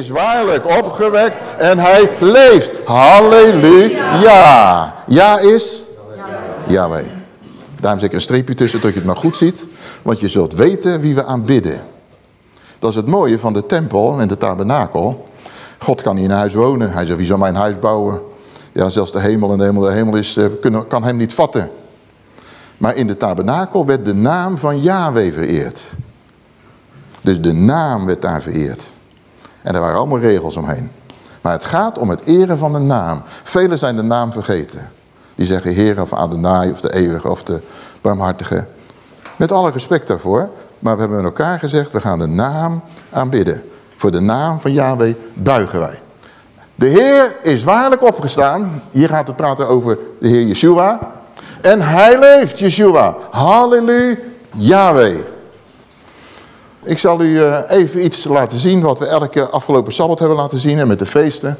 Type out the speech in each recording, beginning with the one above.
Is waarlijk opgewekt en hij leeft. Halleluja. Ja is? Yahweh. Daarom zet ik een streepje tussen, dat je het maar goed ziet. Want je zult weten wie we aanbidden. Dat is het mooie van de tempel en de tabernakel. God kan niet in huis wonen. Hij zegt, wie zal mijn huis bouwen? Ja, zelfs de hemel en de hemel, de hemel is, eh, kan hem niet vatten. Maar in de tabernakel werd de naam van Yahweh vereerd. Dus de naam werd daar vereerd. En er waren allemaal regels omheen. Maar het gaat om het eren van de naam. Velen zijn de naam vergeten. Die zeggen Heer of Adonai of de eeuwige of de barmhartige. Met alle respect daarvoor. Maar we hebben met elkaar gezegd, we gaan de naam aanbidden. Voor de naam van Yahweh buigen wij. De Heer is waarlijk opgestaan. Hier gaat het praten over de Heer Yeshua. En hij leeft, Yeshua. Halleluja, Yahweh. Ik zal u eh, even iets laten zien wat we elke afgelopen Sabbat hebben laten zien en met de feesten.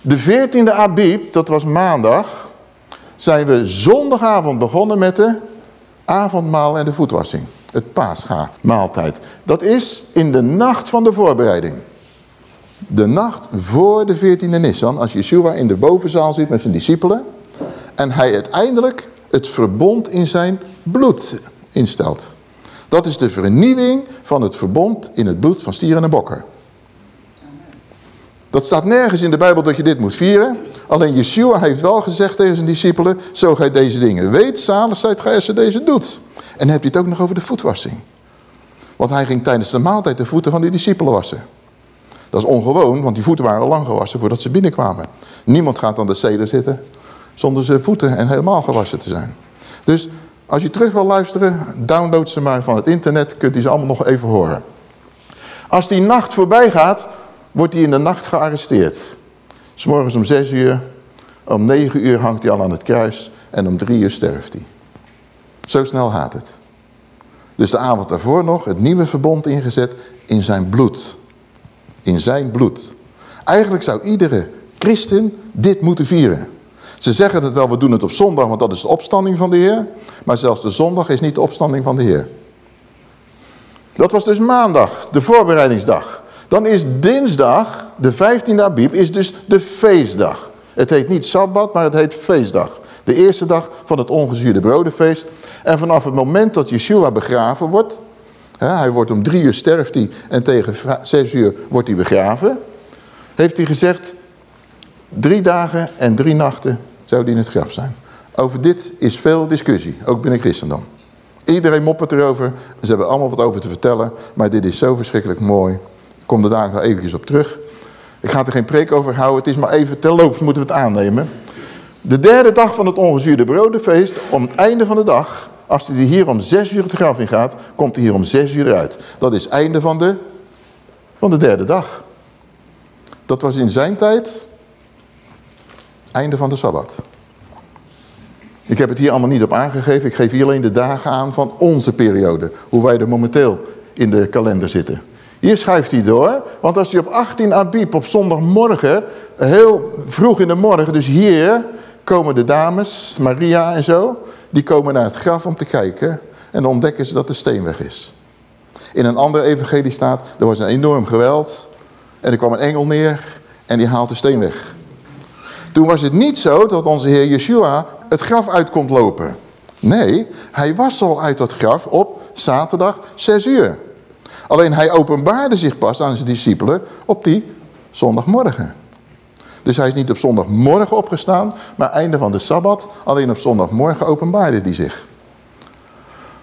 De 14e Abib, dat was maandag, zijn we zondagavond begonnen met de avondmaal en de voetwassing. Het paascha maaltijd. Dat is in de nacht van de voorbereiding. De nacht voor de 14e Nissan, als Yeshua in de bovenzaal zit met zijn discipelen. En hij uiteindelijk het verbond in zijn bloed instelt. Dat is de vernieuwing van het verbond in het bloed van stieren en bokken. Dat staat nergens in de Bijbel dat je dit moet vieren. Alleen Yeshua heeft wel gezegd tegen zijn discipelen, zo gij deze dingen weet, zalig zijt gij als je deze doet. En heb je het ook nog over de voetwassing. Want hij ging tijdens de maaltijd de voeten van die discipelen wassen. Dat is ongewoon, want die voeten waren lang gewassen voordat ze binnenkwamen. Niemand gaat aan de zeder zitten zonder zijn voeten en helemaal gewassen te zijn. Dus als je terug wil luisteren, download ze maar van het internet, kunt u ze allemaal nog even horen. Als die nacht voorbij gaat, wordt hij in de nacht gearresteerd. S morgens om zes uur, om negen uur hangt hij al aan het kruis en om drie uur sterft hij. Zo snel gaat het. Dus de avond daarvoor nog het nieuwe verbond ingezet in zijn bloed. In zijn bloed. Eigenlijk zou iedere christen dit moeten vieren. Ze zeggen het wel, we doen het op zondag, want dat is de opstanding van de Heer. Maar zelfs de zondag is niet de opstanding van de Heer. Dat was dus maandag, de voorbereidingsdag. Dan is dinsdag, de 15e Abib, is dus de feestdag. Het heet niet Sabbat, maar het heet feestdag. De eerste dag van het ongezuurde brodenfeest. En vanaf het moment dat Yeshua begraven wordt... Hè, hij wordt om drie uur sterft hij en tegen zes uur wordt hij begraven... heeft hij gezegd... drie dagen en drie nachten zou hij in het graf zijn. Over dit is veel discussie, ook binnen christendom. Iedereen moppert erover. Ze hebben allemaal wat over te vertellen. Maar dit is zo verschrikkelijk mooi. Ik kom er daar nog eventjes op terug. Ik ga er geen preek over houden. Het is maar even terloops moeten we het aannemen. De derde dag van het ongezuurde brodenfeest. Om het einde van de dag. Als hij hier om zes uur het graf in gaat. Komt hij hier om zes uur uit. Dat is einde van de, van de derde dag. Dat was in zijn tijd. Einde van de Sabbat. Ik heb het hier allemaal niet op aangegeven. Ik geef hier alleen de dagen aan van onze periode. Hoe wij er momenteel in de kalender zitten. Hier schuift hij door. Want als hij op 18 Abib op zondagmorgen, heel vroeg in de morgen, dus hier komen de dames, Maria en zo, die komen naar het graf om te kijken. En dan ontdekken ze dat de steen weg is. In een ander evangelie staat, er was een enorm geweld. En er kwam een engel neer en die haalt de steen weg. Toen was het niet zo dat onze Heer Yeshua het graf uit komt lopen. Nee, hij was al uit dat graf op zaterdag 6 uur. Alleen hij openbaarde zich pas aan zijn discipelen op die zondagmorgen. Dus hij is niet op zondagmorgen opgestaan, maar einde van de Sabbat. Alleen op zondagmorgen openbaarde hij zich.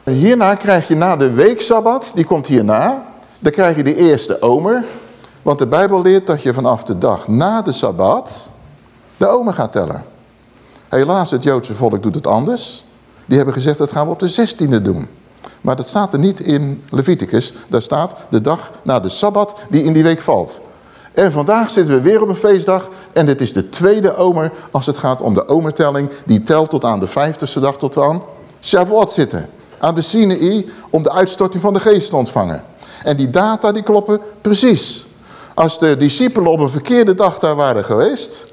Hierna krijg je na de weeksabbat, die komt hierna. Dan krijg je de eerste omer. Want de Bijbel leert dat je vanaf de dag na de Sabbat de omer gaat tellen. Helaas, het Joodse volk doet het anders. Die hebben gezegd, dat gaan we op de 16e doen. Maar dat staat er niet in Leviticus. Daar staat de dag na de Sabbat die in die week valt. En vandaag zitten we weer op een feestdag. En dit is de tweede omer als het gaat om de omertelling. Die telt tot aan de vijftigste dag tot aan Shavuot zitten. Aan de Sinai om de uitstorting van de geest te ontvangen. En die data die kloppen precies. Als de discipelen op een verkeerde dag daar waren geweest...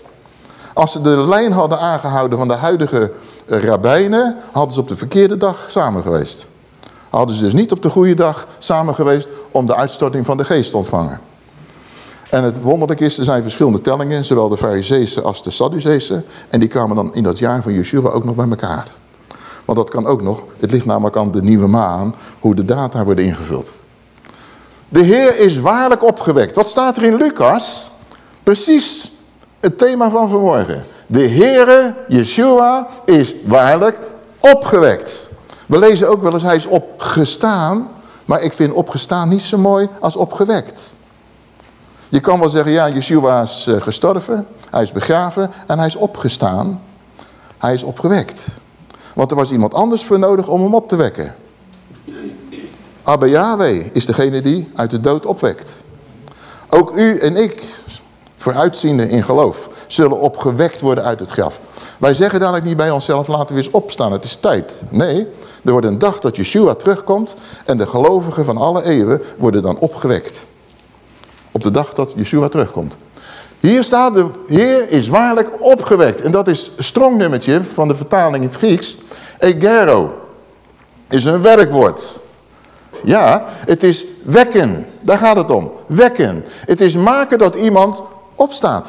Als ze de lijn hadden aangehouden van de huidige rabbijnen... hadden ze op de verkeerde dag samen geweest. Hadden ze dus niet op de goede dag samen geweest... om de uitstorting van de geest te ontvangen. En het wonderlijke is, er zijn verschillende tellingen, zowel de fariseeën als de Sadduceeën. En die kwamen dan in dat jaar van Yeshua ook nog bij elkaar. Want dat kan ook nog, het ligt namelijk aan de nieuwe maan, hoe de data worden ingevuld. De Heer is waarlijk opgewekt. Wat staat er in Lucas? Precies het thema van vanmorgen. De Heere, Yeshua, is waarlijk opgewekt. We lezen ook wel eens, hij is opgestaan. Maar ik vind opgestaan niet zo mooi als opgewekt. Je kan wel zeggen, ja, Yeshua is eh, gestorven, hij is begraven en hij is opgestaan. Hij is opgewekt. Want er was iemand anders voor nodig om hem op te wekken. Abba Yahweh is degene die uit de dood opwekt. Ook u en ik, vooruitziende in geloof, zullen opgewekt worden uit het graf. Wij zeggen dadelijk niet bij onszelf, laten we eens opstaan, het is tijd. Nee, er wordt een dag dat Yeshua terugkomt en de gelovigen van alle eeuwen worden dan opgewekt. Op de dag dat Yeshua terugkomt. Hier staat de Heer is waarlijk opgewekt. En dat is strongnummertje van de vertaling in het Grieks. Egero is een werkwoord. Ja, het is wekken. Daar gaat het om. Wekken. Het is maken dat iemand opstaat.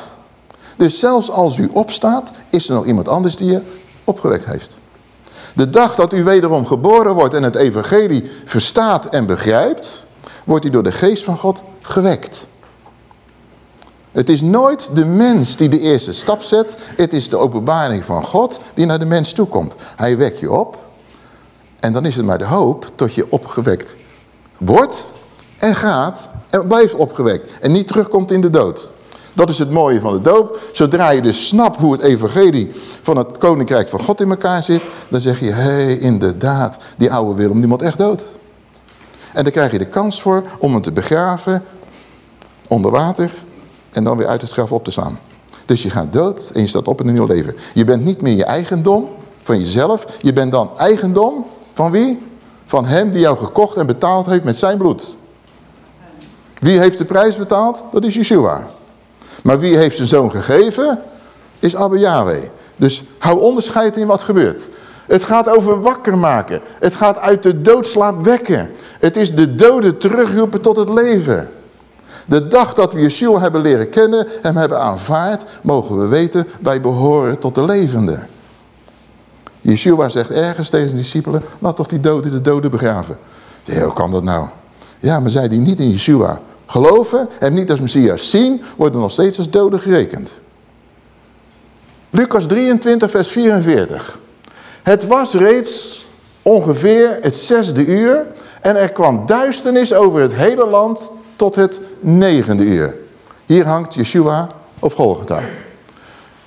Dus zelfs als u opstaat, is er nog iemand anders die je opgewekt heeft. De dag dat u wederom geboren wordt en het evangelie verstaat en begrijpt, wordt u door de geest van God gewekt. Het is nooit de mens die de eerste stap zet. Het is de openbaring van God die naar de mens toe komt. Hij wekt je op. En dan is het maar de hoop tot je opgewekt wordt en gaat en blijft opgewekt. En niet terugkomt in de dood. Dat is het mooie van de doop. Zodra je dus snapt hoe het evangelie van het koninkrijk van God in elkaar zit. Dan zeg je, hé hey, inderdaad, die oude Willem die moet echt dood. En dan krijg je de kans voor om hem te begraven onder water en dan weer uit het graf op te staan. Dus je gaat dood en je staat op in een nieuw leven. Je bent niet meer je eigendom van jezelf. Je bent dan eigendom van wie? Van hem die jou gekocht en betaald heeft met zijn bloed. Wie heeft de prijs betaald? Dat is Yeshua. Maar wie heeft zijn zoon gegeven? Is Abba Yahweh. Dus hou onderscheid in wat gebeurt. Het gaat over wakker maken. Het gaat uit de doodslaap wekken. Het is de doden terugroepen tot het leven. De dag dat we Yeshua hebben leren kennen, hem hebben aanvaard, mogen we weten, wij behoren tot de levende. Yeshua zegt ergens tegen zijn discipelen, laat toch die doden de doden begraven. Hoe kan dat nou? Ja, maar zij die niet in Yeshua geloven en niet als Messias zien, worden nog steeds als doden gerekend. Lucas 23 vers 44. Het was reeds ongeveer het zesde uur en er kwam duisternis over het hele land tot het negende uur. Hier hangt Yeshua op Golgotha.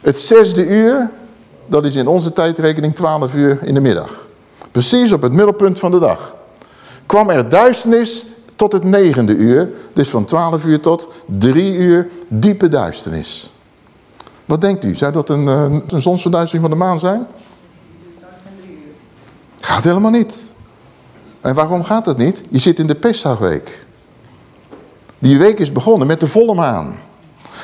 Het zesde uur, dat is in onze tijdrekening 12 uur in de middag. Precies op het middelpunt van de dag. Kwam er duisternis tot het negende uur. Dus van 12 uur tot 3 uur diepe duisternis. Wat denkt u? Zou dat een, eh, een zonsverduistering van de maan zijn? Gaat helemaal niet. En waarom gaat dat niet? Je zit in de Pesachweek. Die week is begonnen met de volle maan.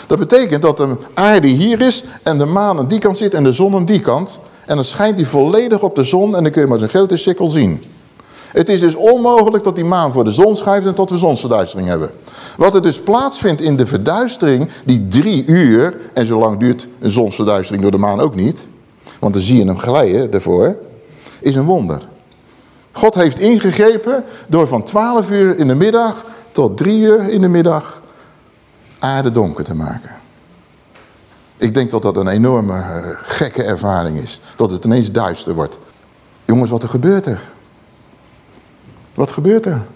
Dat betekent dat de aarde hier is en de maan aan die kant zit en de zon aan die kant. En dan schijnt die volledig op de zon en dan kun je maar zijn grote sikkel zien. Het is dus onmogelijk dat die maan voor de zon schijnt en tot we zonsverduistering hebben. Wat er dus plaatsvindt in de verduistering, die drie uur, en zo lang duurt een zonsverduistering door de maan ook niet, want dan zie je hem glijden daarvoor, is een wonder. God heeft ingegrepen door van 12 uur in de middag tot drie uur in de middag aarde donker te maken. Ik denk dat dat een enorme eh, gekke ervaring is. Dat het ineens duister wordt. Jongens, wat er gebeurt er? Wat gebeurt er?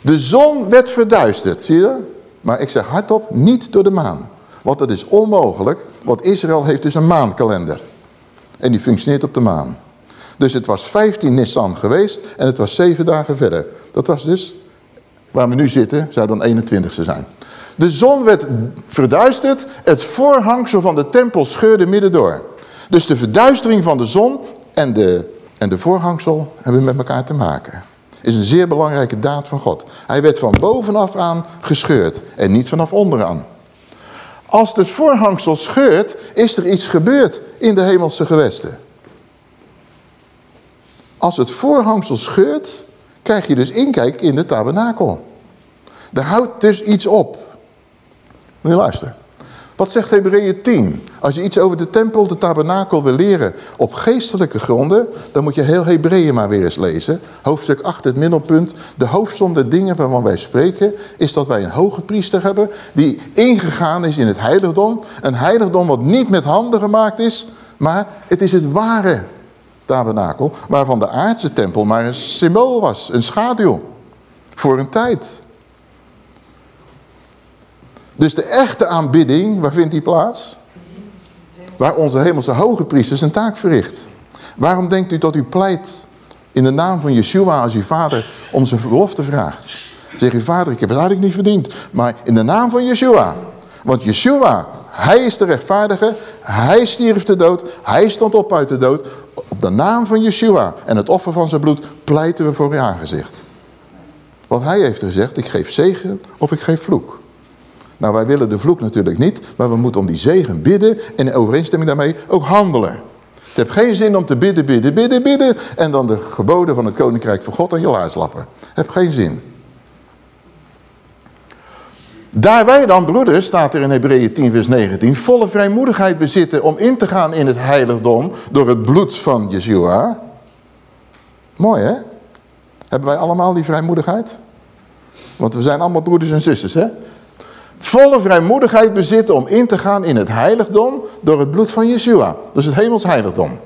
De zon werd verduisterd, zie je? Maar ik zeg hardop, niet door de maan. Want dat is onmogelijk, want Israël heeft dus een maankalender. En die functioneert op de maan. Dus het was 15 Nissan geweest en het was zeven dagen verder. Dat was dus waar we nu zitten, zou dan 21ste zijn. De zon werd verduisterd, het voorhangsel van de tempel scheurde midden door. Dus de verduistering van de zon en de, en de voorhangsel hebben met elkaar te maken. Is een zeer belangrijke daad van God. Hij werd van bovenaf aan gescheurd en niet vanaf onderaan. Als het voorhangsel scheurt, is er iets gebeurd in de hemelse gewesten. Als het voorhangsel scheurt, krijg je dus inkijk in de tabernakel. Er houdt dus iets op. Moet je luisteren. Wat zegt Hebreeën 10? Als je iets over de tempel, de tabernakel wil leren op geestelijke gronden, dan moet je heel Hebreeën maar weer eens lezen. Hoofdstuk 8, het middelpunt. De hoofdzonde dingen waarvan wij spreken, is dat wij een hoge priester hebben die ingegaan is in het heiligdom. Een heiligdom wat niet met handen gemaakt is, maar het is het ware tabernakel, waarvan de aardse tempel maar een symbool was, een schaduw, voor een tijd. Dus de echte aanbidding, waar vindt die plaats? Waar onze hemelse hoge priester zijn taak verricht. Waarom denkt u dat u pleit in de naam van Yeshua als uw vader om zijn belofte vraagt? Zeg u vader, ik heb het eigenlijk niet verdiend, maar in de naam van Yeshua. Want Yeshua, hij is de rechtvaardige, hij stierf de dood, hij stond op uit de dood. Op de naam van Yeshua en het offer van zijn bloed pleiten we voor uw aangezicht. Want hij heeft gezegd, ik geef zegen of ik geef vloek. Nou, wij willen de vloek natuurlijk niet, maar we moeten om die zegen bidden en in overeenstemming daarmee ook handelen. Het heeft geen zin om te bidden, bidden, bidden, bidden en dan de geboden van het koninkrijk van God aan je laars lappen. Het heeft geen zin. Daar wij dan, broeders, staat er in Hebreeën 10 vers 19, volle vrijmoedigheid bezitten om in te gaan in het heiligdom door het bloed van Yeshua. Mooi hè? Hebben wij allemaal die vrijmoedigheid? Want we zijn allemaal broeders en zusters hè? Volle vrijmoedigheid bezitten om in te gaan in het heiligdom door het bloed van Yeshua. Dus het hemels heiligdom.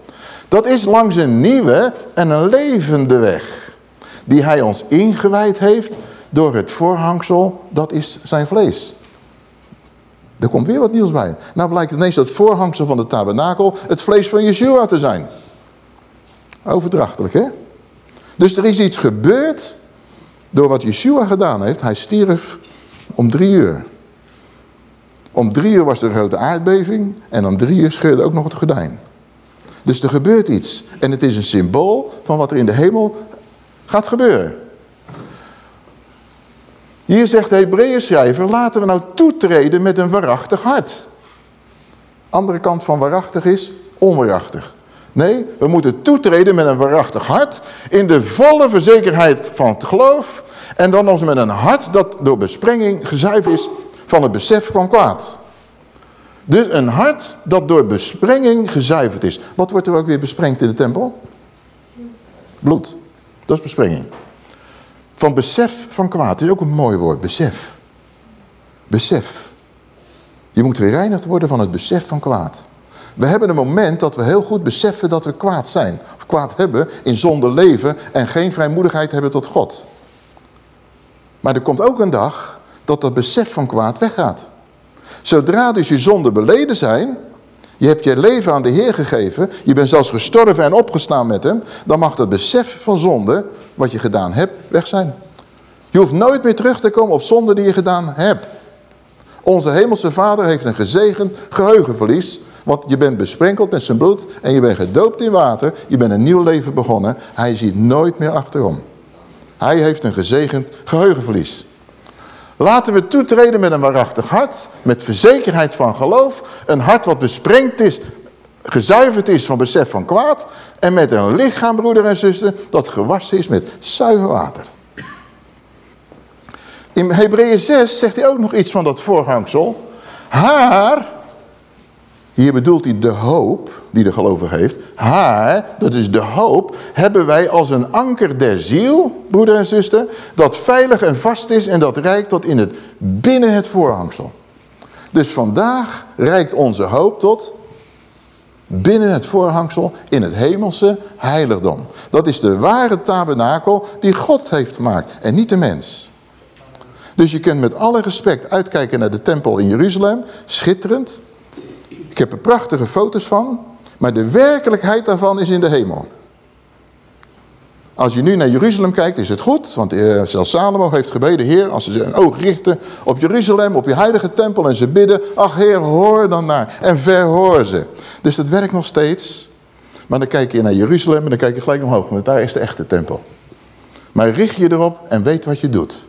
Dat is langs een nieuwe en een levende weg. Die hij ons ingewijd heeft door het voorhangsel, dat is zijn vlees. Er komt weer wat nieuws bij. Nou blijkt ineens dat voorhangsel van de tabernakel het vlees van Yeshua te zijn. Overdrachtelijk hè? Dus er is iets gebeurd door wat Yeshua gedaan heeft. Hij stierf om drie uur. Om drie uur was er een grote aardbeving en om drie uur scheurde ook nog het gordijn. Dus er gebeurt iets. En het is een symbool van wat er in de hemel gaat gebeuren. Hier zegt de Hebreeën schrijver, laten we nou toetreden met een waarachtig hart. Andere kant van waarachtig is onwaarachtig. Nee, we moeten toetreden met een waarachtig hart in de volle verzekerheid van het geloof. En dan ons met een hart dat door besprenging gezuiverd is van het besef van kwaad. Dus een hart dat door besprenging gezuiverd is. Wat wordt er ook weer besprengd in de tempel? Bloed. Dat is besprenging. Van besef van kwaad. Is ook een mooi woord, besef. Besef. Je moet gereinigd worden van het besef van kwaad. We hebben een moment dat we heel goed beseffen dat we kwaad zijn. Of kwaad hebben, in zonde leven en geen vrijmoedigheid hebben tot God. Maar er komt ook een dag dat dat besef van kwaad weggaat. Zodra dus je zonden beleden zijn, je hebt je leven aan de Heer gegeven, je bent zelfs gestorven en opgestaan met hem, dan mag dat besef van zonde, wat je gedaan hebt, weg zijn. Je hoeft nooit meer terug te komen op zonde die je gedaan hebt. Onze hemelse vader heeft een gezegend geheugenverlies, want je bent besprenkeld met zijn bloed en je bent gedoopt in water, je bent een nieuw leven begonnen. Hij ziet nooit meer achterom. Hij heeft een gezegend geheugenverlies. Laten we toetreden met een waarachtig hart, met verzekerheid van geloof. Een hart wat besprengd is, gezuiverd is van besef van kwaad. En met een lichaam, broeder en zuster, dat gewassen is met zuiver water. In Hebreeën 6 zegt hij ook nog iets van dat voorhangsel. Haar, hier bedoelt hij de hoop die de gelovige heeft. Haar, dat is de hoop, hebben wij als een anker der ziel, broeder en zuster, dat veilig en vast is en dat reikt tot in het binnen het voorhangsel. Dus vandaag reikt onze hoop tot binnen het voorhangsel in het hemelse heiligdom. Dat is de ware tabernakel die God heeft gemaakt en niet de mens. Dus je kunt met alle respect uitkijken naar de tempel in Jeruzalem, schitterend. Ik heb er prachtige foto's van. Maar de werkelijkheid daarvan is in de hemel. Als je nu naar Jeruzalem kijkt, is het goed. Want uh, zelfs Salomo heeft gebeden, Heer, als ze zijn oog richten op Jeruzalem, op je heilige tempel en ze bidden, ach Heer, hoor dan naar en verhoor ze. Dus dat werkt nog steeds. Maar dan kijk je naar Jeruzalem en dan kijk je gelijk omhoog, want daar is de echte tempel. Maar richt je erop en weet wat je doet.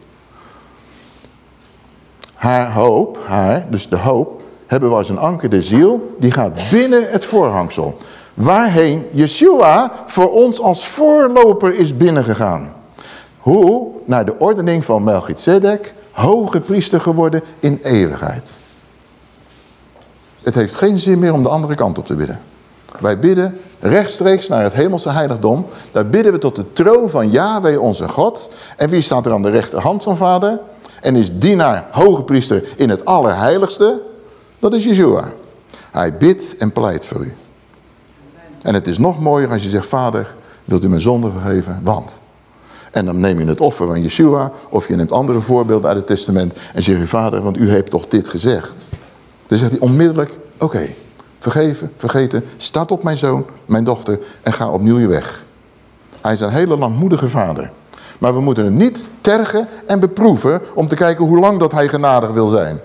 Haar hoop, haar, dus de hoop, hebben we als een anker de ziel, die gaat binnen het voorhangsel. Waarheen Yeshua voor ons als voorloper is binnengegaan. Hoe? Naar de ordening van Melchizedek, hoge priester geworden in eeuwigheid. Het heeft geen zin meer om de andere kant op te bidden. Wij bidden rechtstreeks naar het hemelse heiligdom. Daar bidden we tot de troon van Yahweh onze God. En wie staat er aan de rechterhand van vader? En is dienaar, hoge priester in het allerheiligste? Dat is Yeshua. Hij bidt en pleit voor u. En het is nog mooier als je zegt, vader, wilt u mijn zonde vergeven? Want. En dan neem je het offer van Yeshua, of je neemt andere voorbeelden uit het testament en zeg je, vader, want u heeft toch dit gezegd. Dan zegt hij onmiddellijk, oké, vergeven, vergeten, staat op mijn zoon, mijn dochter en ga opnieuw je weg. Hij is een hele langmoedige vader. Maar we moeten hem niet tergen en beproeven om te kijken hoe lang dat hij genadig wil zijn.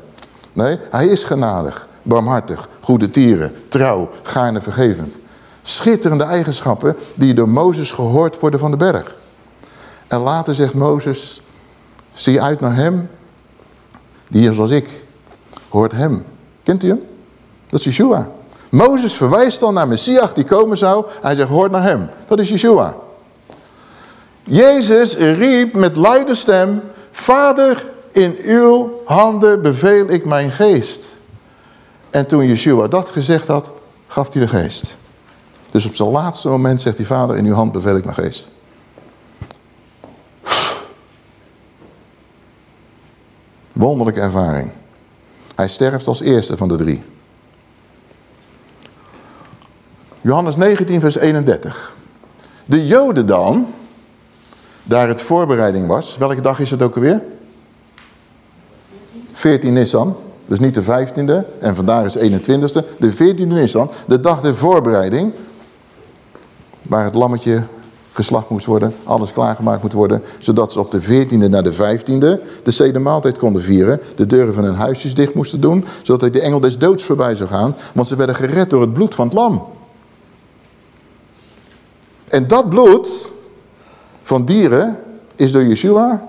Nee, hij is genadig, barmhartig, goede tieren, trouw, gaarne vergevend. Schitterende eigenschappen die door Mozes gehoord worden van de berg. En later zegt Mozes, zie uit naar hem, die is als ik, hoort hem. Kent u hem? Dat is Yeshua. Mozes verwijst dan naar Messias die komen zou. Hij zegt, hoort naar hem. Dat is Yeshua. Jezus riep met luide stem, Vader, in uw handen beveel ik mijn geest. En toen Yeshua dat gezegd had, gaf hij de geest. Dus op zijn laatste moment zegt hij, Vader, in uw hand beveel ik mijn geest. Wonderlijke ervaring. Hij sterft als eerste van de drie. Johannes 19 vers 31. De joden dan, daar het voorbereiding was. Welke dag is het ook alweer? 14 Nissan. Dus niet de 15e en vandaag is 21e. De 14e Nissan, de dag der voorbereiding. Waar het lammetje geslacht moest worden, alles klaargemaakt moet worden, zodat ze op de 14e naar de 15e de zedemaaltijd konden vieren, de deuren van hun huisjes dicht moesten doen, zodat de engel des doods voorbij zou gaan, want ze werden gered door het bloed van het lam. En dat bloed van dieren is door Yeshua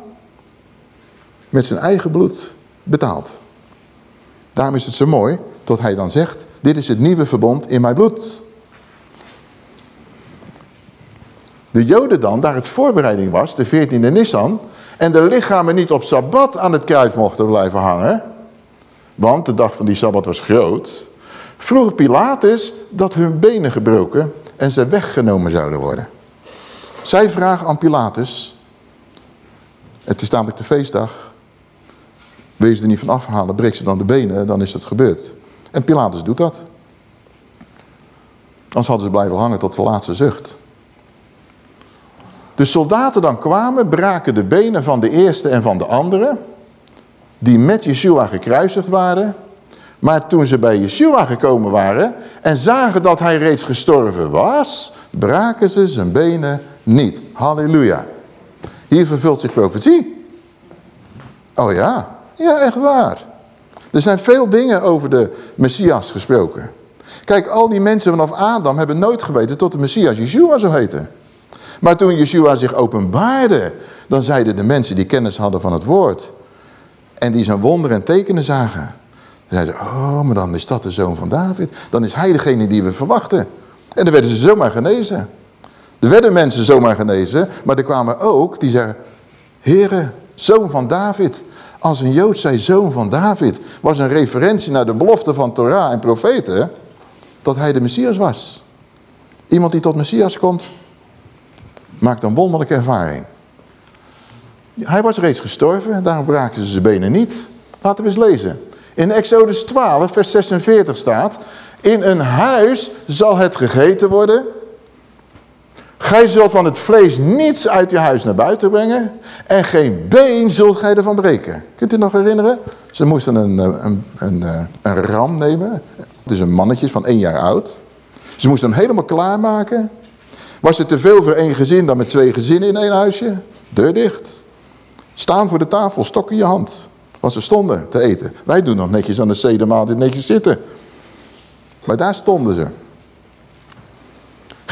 met zijn eigen bloed betaald. Daarom is het zo mooi dat hij dan zegt, dit is het nieuwe verbond in mijn bloed. De joden dan, daar het voorbereiding was, de 14e Nissan, en de lichamen niet op Sabbat aan het kruis mochten blijven hangen, want de dag van die Sabbat was groot, vroeg Pilatus dat hun benen gebroken en ze weggenomen zouden worden. Zij vragen aan Pilatus, het is namelijk de feestdag, wees er niet van afhalen, breek ze dan de benen, dan is het gebeurd. En Pilatus doet dat. Anders hadden ze blijven hangen tot de laatste zucht. De soldaten dan kwamen, braken de benen van de eerste en van de andere, die met Yeshua gekruisigd waren. Maar toen ze bij Yeshua gekomen waren en zagen dat hij reeds gestorven was, braken ze zijn benen niet. Halleluja. Hier vervult zich profetie. Oh ja, ja echt waar. Er zijn veel dingen over de Messias gesproken. Kijk, al die mensen vanaf Adam hebben nooit geweten tot de Messias Yeshua zou heten. Maar toen Yeshua zich openbaarde, dan zeiden de mensen die kennis hadden van het woord. En die zijn wonderen en tekenen zagen. Dan zeiden ze, oh, maar dan is dat de zoon van David. Dan is hij degene die we verwachten. En dan werden ze zomaar genezen. Er werden mensen zomaar genezen, maar er kwamen ook die zeggen, Heere, zoon van David. Als een Jood zei zoon van David, was een referentie naar de belofte van Torah en profeten, dat hij de Messias was. Iemand die tot Messias komt, maakt een wonderlijke ervaring. Hij was reeds gestorven, daarom braken ze zijn benen niet. Laten we eens lezen. In Exodus 12, vers 46 staat... In een huis zal het gegeten worden. Gij zult van het vlees niets uit je huis naar buiten brengen. En geen been zult gij ervan breken. Kunt u nog herinneren? Ze moesten een, een, een, een, een ram nemen. Dus een mannetje van één jaar oud. Ze moesten hem helemaal klaarmaken. Was het te veel voor één gezin dan met twee gezinnen in één huisje? Deur dicht. Staan voor de tafel, stok in je hand. Want ze stonden te eten. Wij doen nog netjes aan de zedemaaltijd netjes zitten. Maar daar stonden ze.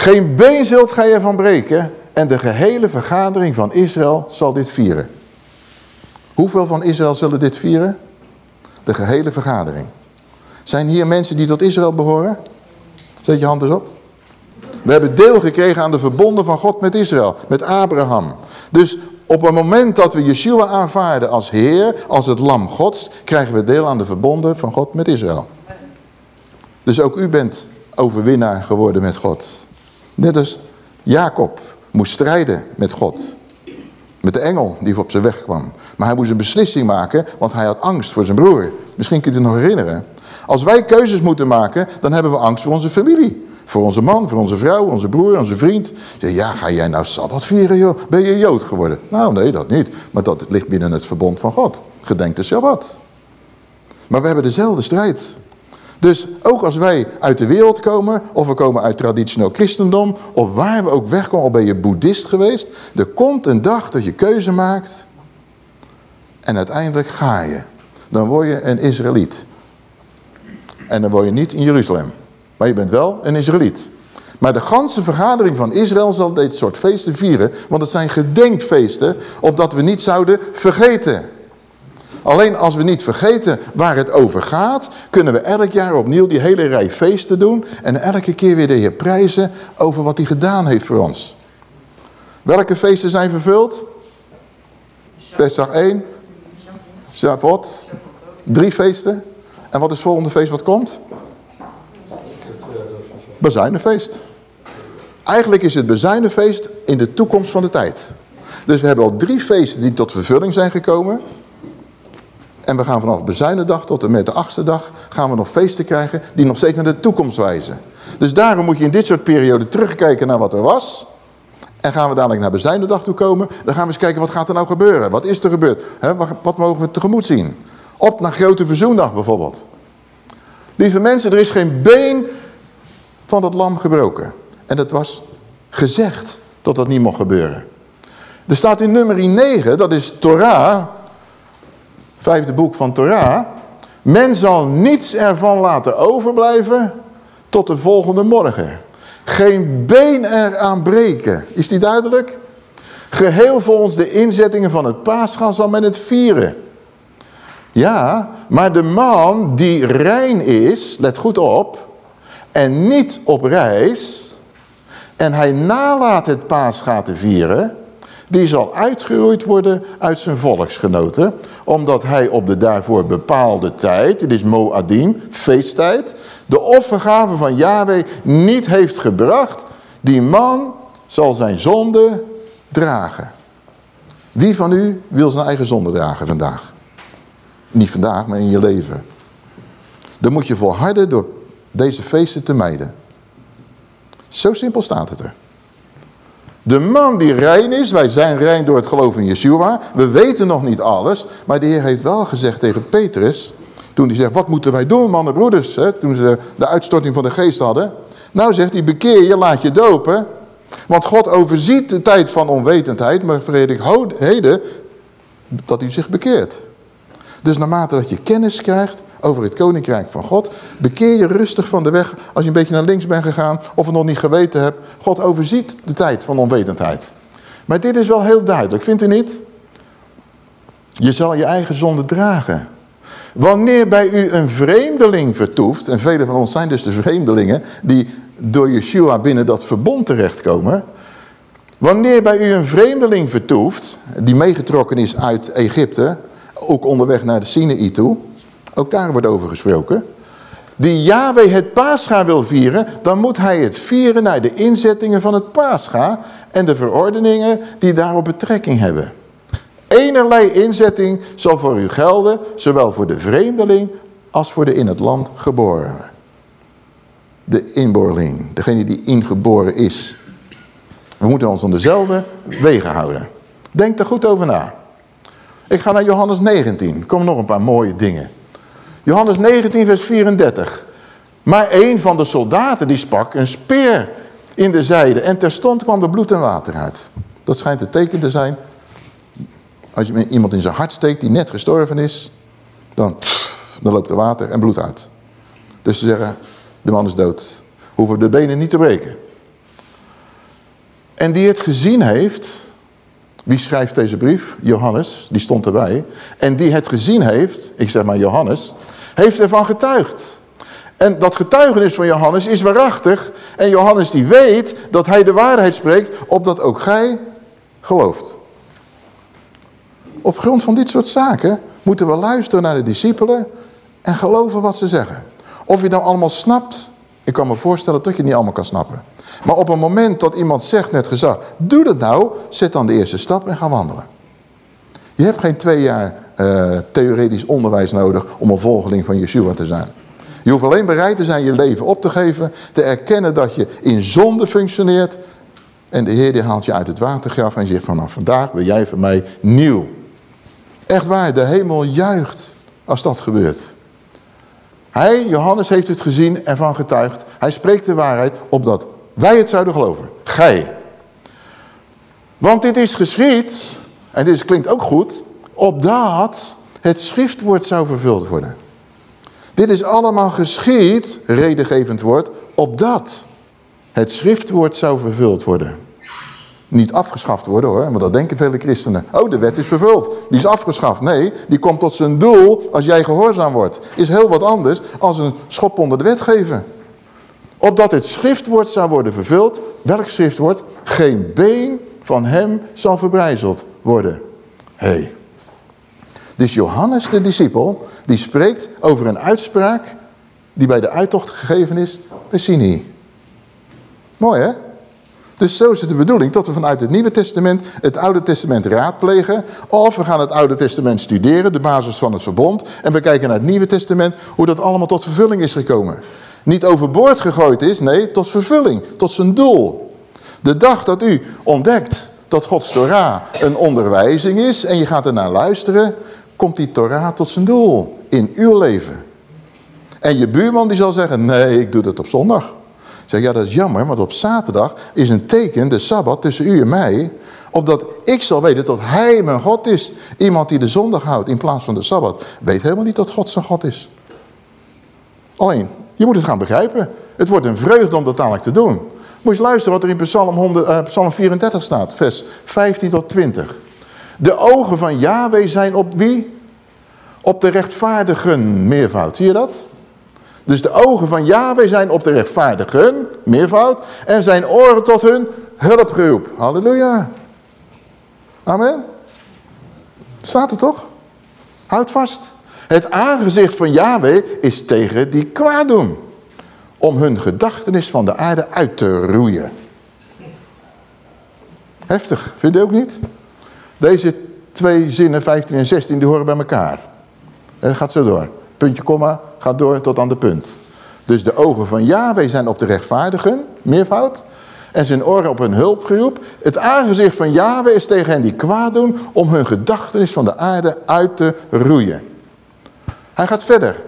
Geen been zult gij ervan breken en de gehele vergadering van Israël zal dit vieren. Hoeveel van Israël zullen dit vieren? De gehele vergadering. Zijn hier mensen die tot Israël behoren? Zet je hand eens op. We hebben deel gekregen aan de verbonden van God met Israël, met Abraham. Dus op het moment dat we Yeshua aanvaarden als Heer, als het lam Gods, krijgen we deel aan de verbonden van God met Israël. Dus ook u bent overwinnaar geworden met God. Net als Jacob moest strijden met God. Met de engel die op zijn weg kwam. Maar hij moest een beslissing maken, want hij had angst voor zijn broer. Misschien kunt u het nog herinneren. Als wij keuzes moeten maken, dan hebben we angst voor onze familie. Voor onze man, voor onze vrouw, onze broer, onze vriend. Ja, ga jij nou Sabbat vieren? Ben je Jood geworden? Nou, nee, dat niet. Maar dat ligt binnen het verbond van God. Gedenk de Sabbat. Maar we hebben dezelfde strijd. Dus ook als wij uit de wereld komen, of we komen uit traditioneel christendom, of waar we ook wegkomen, al ben je boeddhist geweest, er komt een dag dat je keuze maakt en uiteindelijk ga je. Dan word je een Israëliet. En dan word je niet in Jeruzalem. Maar je bent wel een Israëliet. Maar de ganse vergadering van Israël zal dit soort feesten vieren. Want het zijn gedenkfeesten, opdat we niet zouden vergeten. Alleen als we niet vergeten waar het over gaat, kunnen we elk jaar opnieuw die hele rij feesten doen. En elke keer weer de Heer prijzen over wat hij gedaan heeft voor ons. Welke feesten zijn vervuld? Pesach 1, Shavuot, drie feesten. En wat is het volgende feest wat komt? Bezuinenfeest. Eigenlijk is het bezuinenfeest in de toekomst van de tijd. Dus we hebben al drie feesten die tot vervulling zijn gekomen. En we gaan vanaf bezuinendag tot en met de achtste dag gaan we nog feesten krijgen die nog steeds naar de toekomst wijzen. Dus daarom moet je in dit soort perioden terugkijken naar wat er was. En gaan we dadelijk naar bezuinendag toe komen, dan gaan we eens kijken wat gaat er nou gebeuren. Wat is er gebeurd? wat mogen we tegemoet zien? Op naar grote verzoendag bijvoorbeeld. Lieve mensen, er is geen been van dat lam gebroken. En het was gezegd dat dat niet mocht gebeuren. Er staat in nummer 9, dat is Torah, vijfde boek van Torah. Men zal niets ervan laten overblijven tot de volgende morgen. Geen been eraan breken. Is die duidelijk? Geheel volgens de inzettingen van het paasgal zal men het vieren. Ja, maar de man die rein is, let goed op, en niet op reis, en hij nalaat het paascha te vieren, die zal uitgeroeid worden uit zijn volksgenoten, omdat hij op de daarvoor bepaalde tijd, het is Moadim, feesttijd, de offergave van Yahweh niet heeft gebracht, die man zal zijn zonde dragen. Wie van u wil zijn eigen zonde dragen vandaag? Niet vandaag, maar in je leven. Dan moet je volharden door deze feesten te mijden. Zo simpel staat het er. De man die rein is, wij zijn rein door het geloof in Yeshua. We weten nog niet alles, maar de Heer heeft wel gezegd tegen Petrus... toen hij zegt, wat moeten wij doen, mannen broeders? Hè, toen ze de uitstorting van de geest hadden. Nou zegt hij, bekeer je, laat je dopen. Want God overziet de tijd van onwetendheid, maar vredik heden dat u zich bekeert. Dus naarmate dat je kennis krijgt over het koninkrijk van God, bekeer je rustig van de weg als je een beetje naar links bent gegaan of het nog niet geweten hebt. God overziet de tijd van onwetendheid. Maar dit is wel heel duidelijk, vindt u niet? Je zal je eigen zonde dragen. Wanneer bij u een vreemdeling vertoeft, en vele van ons zijn dus de vreemdelingen die door Yeshua binnen dat verbond terechtkomen. Wanneer bij u een vreemdeling vertoeft, die meegetrokken is uit Egypte, ook onderweg naar de Sinaï toe. Ook daar wordt over gesproken. Die Yahweh het Pascha wil vieren, dan moet hij het vieren naar de inzettingen van het Pascha en de verordeningen die daarop betrekking hebben. Enerlei inzetting zal voor u gelden, zowel voor de vreemdeling als voor de in het land geborene. De inboorling, degene die ingeboren is. We moeten ons aan dezelfde wegen houden. Denk er goed over na. Ik ga naar Johannes 19. Er komen nog een paar mooie dingen. Johannes 19 vers 34. Maar een van de soldaten die sprak een speer in de zijde. En terstond kwam er bloed en water uit. Dat schijnt het teken te zijn. Als je iemand in zijn hart steekt die net gestorven is. Dan, dan loopt er water en bloed uit. Dus ze zeggen, de man is dood. Hoeven de benen niet te breken. En die het gezien heeft, wie schrijft deze brief? Johannes, die stond erbij. En die het gezien heeft, ik zeg maar Johannes, heeft ervan getuigd. En dat getuigenis van Johannes is waarachtig. En Johannes die weet dat hij de waarheid spreekt, opdat ook gij gelooft. Op grond van dit soort zaken moeten we luisteren naar de discipelen en geloven wat ze zeggen. Of je nou allemaal snapt, ik kan me voorstellen dat je het niet allemaal kan snappen. Maar op een moment dat iemand zegt met gezag, doe dat nou, zet dan de eerste stap en ga wandelen. Je hebt geen twee jaar uh, theoretisch onderwijs nodig om een volgeling van Yeshua te zijn. Je hoeft alleen bereid te zijn je leven op te geven, te erkennen dat je in zonde functioneert. En de Heer die haalt je uit het watergraf en zegt vanaf vandaag ben jij voor mij nieuw. Echt waar, de hemel juicht als dat gebeurt. Hij, Johannes, heeft het gezien en van getuigd. Hij spreekt de waarheid opdat wij het zouden geloven. Gij. Want dit is geschied, en dit klinkt ook goed, opdat het schriftwoord zou vervuld worden. Dit is allemaal geschied, redengevend woord, opdat het schriftwoord zou vervuld worden. Niet afgeschaft worden hoor, want dat denken vele christenen. Oh, de wet is vervuld, die is afgeschaft. Nee, die komt tot zijn doel als jij gehoorzaam wordt. Is heel wat anders als een schop onder de wet geven. Opdat het schriftwoord zou worden vervuld. Welk schriftwoord? Geen been van hem zal verbrijzeld worden. Hé. Hey. Dus Johannes de discipel, die spreekt over een uitspraak die bij de uittocht gegeven is bij Sinai. Mooi hè? Dus zo is het de bedoeling dat we vanuit het Nieuwe Testament het Oude Testament raadplegen. Of we gaan het Oude Testament studeren, de basis van het verbond. En we kijken naar het Nieuwe Testament, hoe dat allemaal tot vervulling is gekomen. Niet overboord gegooid is, nee, tot vervulling, tot zijn doel. De dag dat u ontdekt dat Gods Torah een onderwijzing is en je gaat er naar luisteren, komt die Torah tot zijn doel in uw leven. En je buurman die zal zeggen, nee, ik doe dat op zondag. Zeg, ja, dat is jammer, want op zaterdag is een teken, de Sabbat, tussen u en mij, opdat ik zal weten dat hij mijn God is. Iemand die de zondag houdt in plaats van de Sabbat, weet helemaal niet dat God zijn God is. Alleen, je moet het gaan begrijpen. Het wordt een vreugde om dat dadelijk te doen. Moet je luisteren wat er in Psalm, 100, uh, Psalm 34 staat, vers 15 tot 20. De ogen van Yahweh zijn op wie? Op de rechtvaardigen, meervoud. Zie je dat? Dus de ogen van Yahweh zijn op de rechtvaardigen, meervoud. En zijn oren tot hun hulpgeroep. Halleluja. Amen. Staat er toch? Houd vast. Het aangezicht van Yahweh is tegen die kwaad doen. Om hun gedachtenis van de aarde uit te roeien. Heftig, vind je ook niet? Deze twee zinnen, 15 en 16, die horen bij elkaar. En het gaat zo door. Puntje, komma, gaat door tot aan de punt. Dus de ogen van Yahweh zijn op de rechtvaardigen, meervoud. En zijn oren op hun hulpgeroep. Het aangezicht van Yahweh is tegen hen die kwaad doen om hun gedachtenis van de aarde uit te roeien. Hij gaat verder.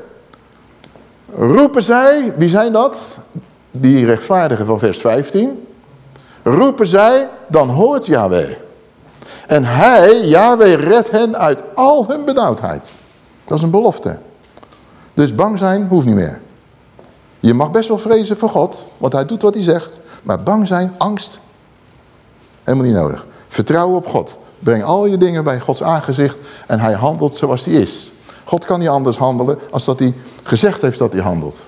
Roepen zij, wie zijn dat? Die rechtvaardigen van vers 15. Roepen zij, dan hoort Yahweh. En hij, Yahweh, redt hen uit al hun benauwdheid. Dat is een belofte. Dus bang zijn hoeft niet meer. Je mag best wel vrezen voor God, want hij doet wat hij zegt. Maar bang zijn, angst, helemaal niet nodig. Vertrouwen op God. Breng al je dingen bij Gods aangezicht en hij handelt zoals hij is. God kan niet anders handelen als dat hij gezegd heeft dat hij handelt.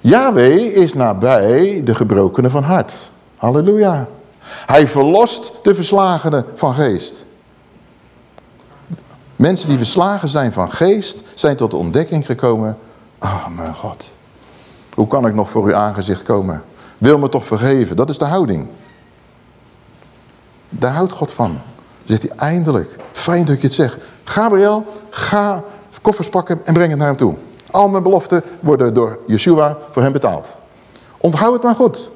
Yahweh is nabij de gebrokenen van hart. Halleluja. Hij verlost de verslagenen van geest. Mensen die verslagen zijn van geest, zijn tot de ontdekking gekomen. Ah, oh, mijn God. Hoe kan ik nog voor uw aangezicht komen? Wil me toch vergeven? Dat is de houding. Daar houdt God van. Zegt hij eindelijk. Fijn dat je het zegt. Gabriel, ga koffers pakken en breng het naar hem toe. Al mijn beloften worden door Yeshua voor hem betaald. Onthoud het maar goed.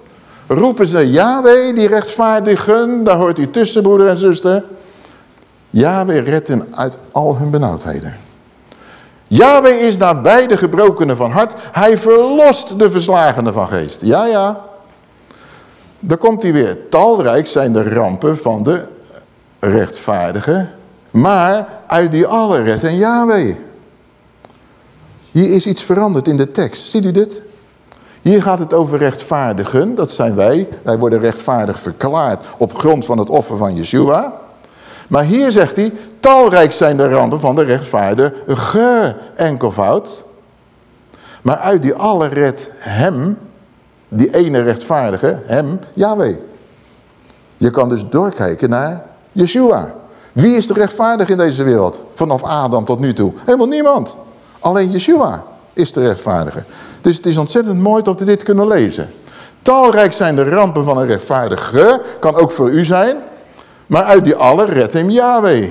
Roepen ze Yahweh, die rechtvaardigen. Daar hoort u tussen, broeder en zuster. Yahweh redt hen uit al hun benauwdheden. Yahweh is nabij de gebrokenen van hart. Hij verlost de verslagenen van geest. Ja, ja. Daar komt hij weer. Talrijk zijn de rampen van de rechtvaardigen. Maar uit die alle redt en Yahweh. Hier is iets veranderd in de tekst. Ziet u dit? Hier gaat het over rechtvaardigen. Dat zijn wij. Wij worden rechtvaardig verklaard op grond van het offer van Yeshua. Maar hier zegt hij, talrijk zijn de rampen van de rechtvaardige, enkelvoud. Maar uit die alle redt hem, die ene rechtvaardige, hem, Yahweh. Je kan dus doorkijken naar Yeshua. Wie is de rechtvaardig in deze wereld? Vanaf Adam tot nu toe. Helemaal niemand. Alleen Yeshua is de rechtvaardige. Dus het is ontzettend mooi dat we dit kunnen lezen. Talrijk zijn de rampen van een rechtvaardige, kan ook voor u zijn. Maar uit die alle redt hem Yahweh.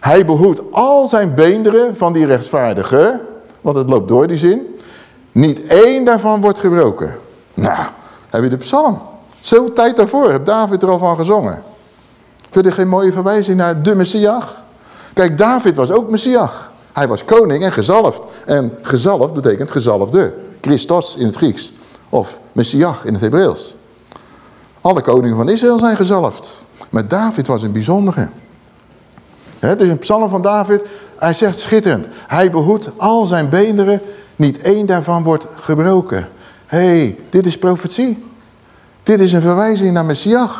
Hij behoedt al zijn beenderen van die rechtvaardige, want het loopt door die zin. Niet één daarvan wordt gebroken. Nou, heb je de psalm. Zo tijd daarvoor heb David er al van gezongen. Vind je geen mooie verwijzing naar de Messias? Kijk, David was ook Messias. Hij was koning en gezalfd. En gezalfd betekent gezalfde. Christos in het Grieks. Of Messias in het Hebreeuws. Alle koningen van Israël zijn gezalfd. Maar David was een bijzondere. He, dus een psalm van David, hij zegt schitterend. Hij behoedt al zijn beenderen, niet één daarvan wordt gebroken. Hé, hey, dit is profetie. Dit is een verwijzing naar Messias.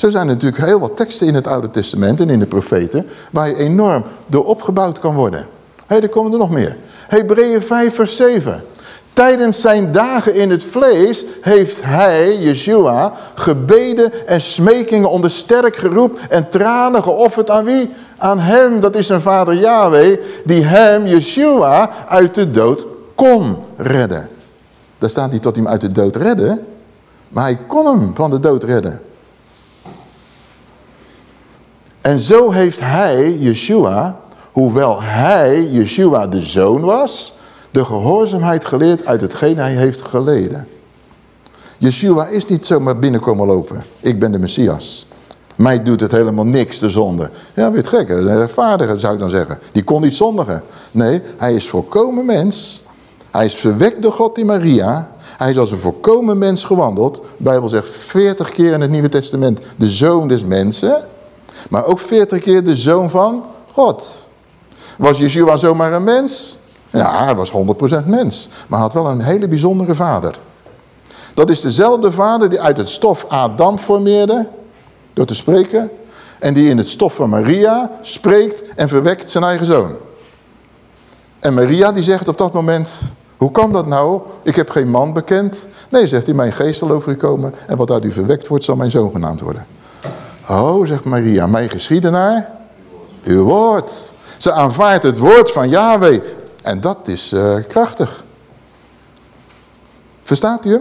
Zo zijn natuurlijk heel wat teksten in het Oude Testament en in de profeten... waar je enorm door opgebouwd kan worden. Hé, hey, er komen er nog meer. Hebreeën 5 vers 7. Tijdens zijn dagen in het vlees heeft hij, Yeshua, gebeden en smekingen onder sterk geroep en tranen geofferd aan wie? Aan hem, dat is zijn vader Yahweh, die hem, Yeshua, uit de dood kon redden. Daar staat niet tot hij hem uit de dood redde, maar hij kon hem van de dood redden. En zo heeft hij, Yeshua, hoewel hij, Yeshua, de zoon was de gehoorzaamheid geleerd uit hetgeen hij heeft geleden. Yeshua is niet zomaar binnenkomen lopen. Ik ben de Messias. Mij doet het helemaal niks, de zonde. Ja, weet gek, een rechtvaardige zou ik dan zeggen. Die kon niet zondigen. Nee, hij is volkomen mens. Hij is verwekt door God in Maria. Hij is als een volkomen mens gewandeld. De Bijbel zegt 40 keer in het Nieuwe Testament de zoon des mensen. Maar ook 40 keer de zoon van God. Was Yeshua zomaar een mens? Ja, hij was 100% mens. Maar had wel een hele bijzondere vader. Dat is dezelfde vader die uit het stof Adam formeerde. Door te spreken. En die in het stof van Maria spreekt en verwekt zijn eigen zoon. En Maria die zegt op dat moment... Hoe kan dat nou? Ik heb geen man bekend. Nee, zegt hij, mijn geest zal over u komen. En wat uit u verwekt wordt, zal mijn zoon genaamd worden. Oh, zegt Maria, mijn geschiedenaar, uw woord. Ze aanvaardt het woord van Yahweh. En dat is uh, krachtig. Verstaat u?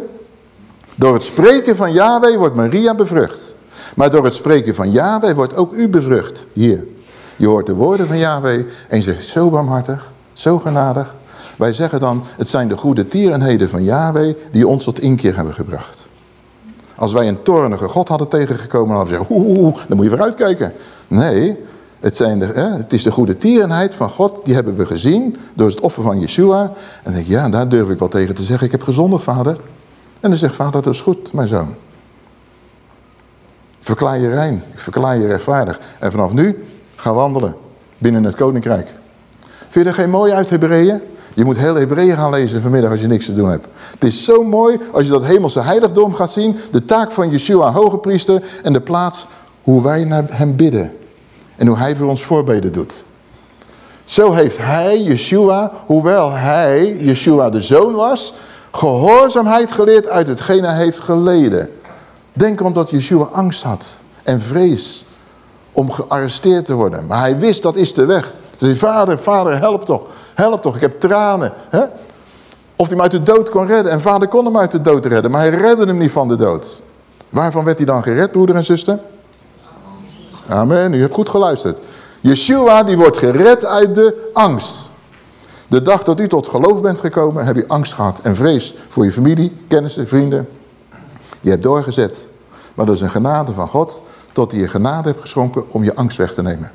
Door het spreken van Yahweh wordt Maria bevrucht. Maar door het spreken van Yahweh wordt ook u bevrucht. Hier. Je hoort de woorden van Yahweh en je zegt zo barmhartig, zo genadig. Wij zeggen dan, het zijn de goede tierenheden van Yahweh die ons tot inkeer hebben gebracht. Als wij een toornige God hadden tegengekomen, hadden we zeggen, oeh, dan moet je vooruitkijken. Nee, het, zijn de, hè, het is de goede tierenheid van God, die hebben we gezien door het offer van Yeshua. En dan denk ik, ja, daar durf ik wel tegen te zeggen, ik heb gezondigd, vader. En dan zegt vader, dat is goed, mijn zoon. Verklaar je rein, verklaar je rechtvaardig. En vanaf nu, ga wandelen binnen het koninkrijk. Vind je er geen mooi uit, Hebreeën? Je moet heel Hebreeën gaan lezen vanmiddag als je niks te doen hebt. Het is zo mooi als je dat hemelse heiligdom gaat zien. De taak van Yeshua, hoge priester. En de plaats hoe wij naar hem bidden. En hoe hij voor ons voorbeden doet. Zo heeft hij, Yeshua, hoewel hij, Yeshua de zoon was, gehoorzaamheid geleerd uit hetgeen hij heeft geleden. Denk erom dat Yeshua angst had en vrees om gearresteerd te worden. Maar hij wist dat is de weg. Zei, vader, vader, help toch, help toch, ik heb tranen. Hè? Of hij hem uit de dood kon redden. En vader kon hem uit de dood redden, maar hij redde hem niet van de dood. Waarvan werd hij dan gered, broeder en zuster? Amen, u hebt goed geluisterd. Yeshua die wordt gered uit de angst. De dag dat u tot geloof bent gekomen, heb je angst gehad en vrees voor je familie, kennissen, vrienden. Je hebt doorgezet. Maar dat is een genade van God, tot hij je genade hebt geschonken om je angst weg te nemen.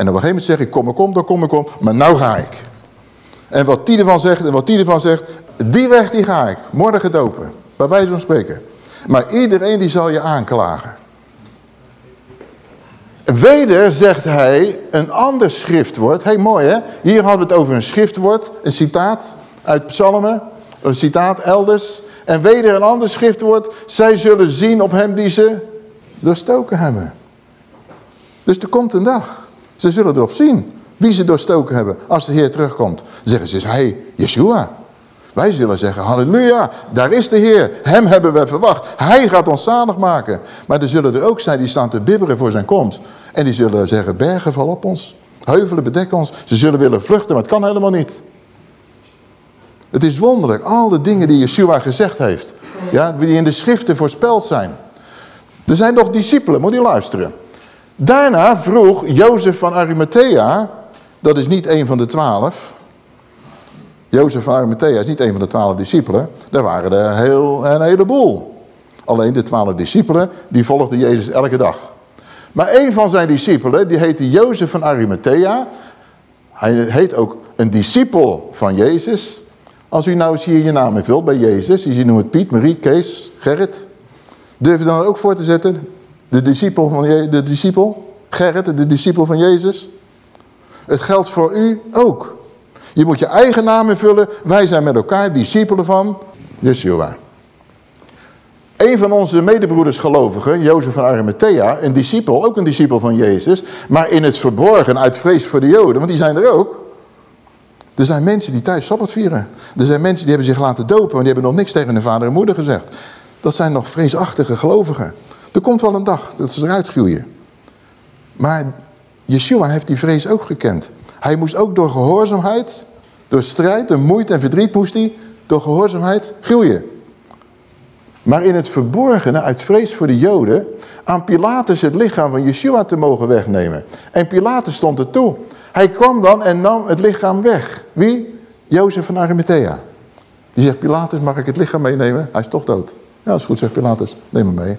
En op een gegeven moment zeg ik, kom maar kom, dan kom ik kom, maar nou ga ik. En wat die ervan zegt, en wat die ervan zegt, die weg die ga ik. Morgen dopen, bij wijze van spreken. Maar iedereen die zal je aanklagen. Weder zegt hij een ander schriftwoord. Hé, hey, mooi hè. Hier hadden we het over een schriftwoord. Een citaat uit psalmen. Een citaat elders. En weder een ander schriftwoord. Zij zullen zien op hem die ze doorstoken hebben. Dus er komt een dag. Ze zullen erop zien wie ze doorstoken hebben. Als de Heer terugkomt. Dan zeggen ze, hij Yeshua. Wij zullen zeggen, halleluja, daar is de Heer. Hem hebben we verwacht. Hij gaat ons zalig maken. Maar er zullen er ook zijn die staan te bibberen voor zijn komst. En die zullen zeggen, bergen val op ons. Heuvelen bedekken ons. Ze zullen willen vluchten, maar het kan helemaal niet. Het is wonderlijk, al de dingen die Yeshua gezegd heeft. Ja, die in de schriften voorspeld zijn. Er zijn nog discipelen, moet je luisteren. Daarna vroeg Jozef van Arimathea, dat is niet een van de twaalf. Jozef van Arimathea is niet een van de twaalf discipelen. Daar waren er heel, een heleboel. Alleen de twaalf discipelen, die volgden Jezus elke dag. Maar een van zijn discipelen, die heette Jozef van Arimathea. Hij heet ook een discipel van Jezus. Als u nou eens hier je naam invult bij Jezus, je noemt het Piet, Marie, Kees, Gerrit. Durf je dan ook voor te zetten, de discipel van de discipel, Gerrit, de discipel van Jezus? Het geldt voor u ook. Je moet je eigen naam invullen. Wij zijn met elkaar discipelen van Yeshua. Een van onze medebroeders gelovigen, Jozef van Arimathea, een discipel, ook een discipel van Jezus, maar in het verborgen uit vrees voor de Joden, want die zijn er ook. Er zijn mensen die thuis Sabbat vieren. Er zijn mensen die hebben zich laten dopen, want die hebben nog niks tegen hun vader en moeder gezegd. Dat zijn nog vreesachtige gelovigen. Er komt wel een dag dat ze eruit groeien. Maar Yeshua heeft die vrees ook gekend. Hij moest ook door gehoorzaamheid, door strijd, door moeite en verdriet moest hij door gehoorzaamheid groeien. Maar in het verborgene, uit vrees voor de Joden, aan Pilatus het lichaam van Yeshua te mogen wegnemen. En Pilatus stond er toe. Hij kwam dan en nam het lichaam weg. Wie? Jozef van Arimathea. Die zegt, Pilatus, mag ik het lichaam meenemen? Hij is toch dood. Ja, dat is goed, zegt Pilatus. Neem hem mee.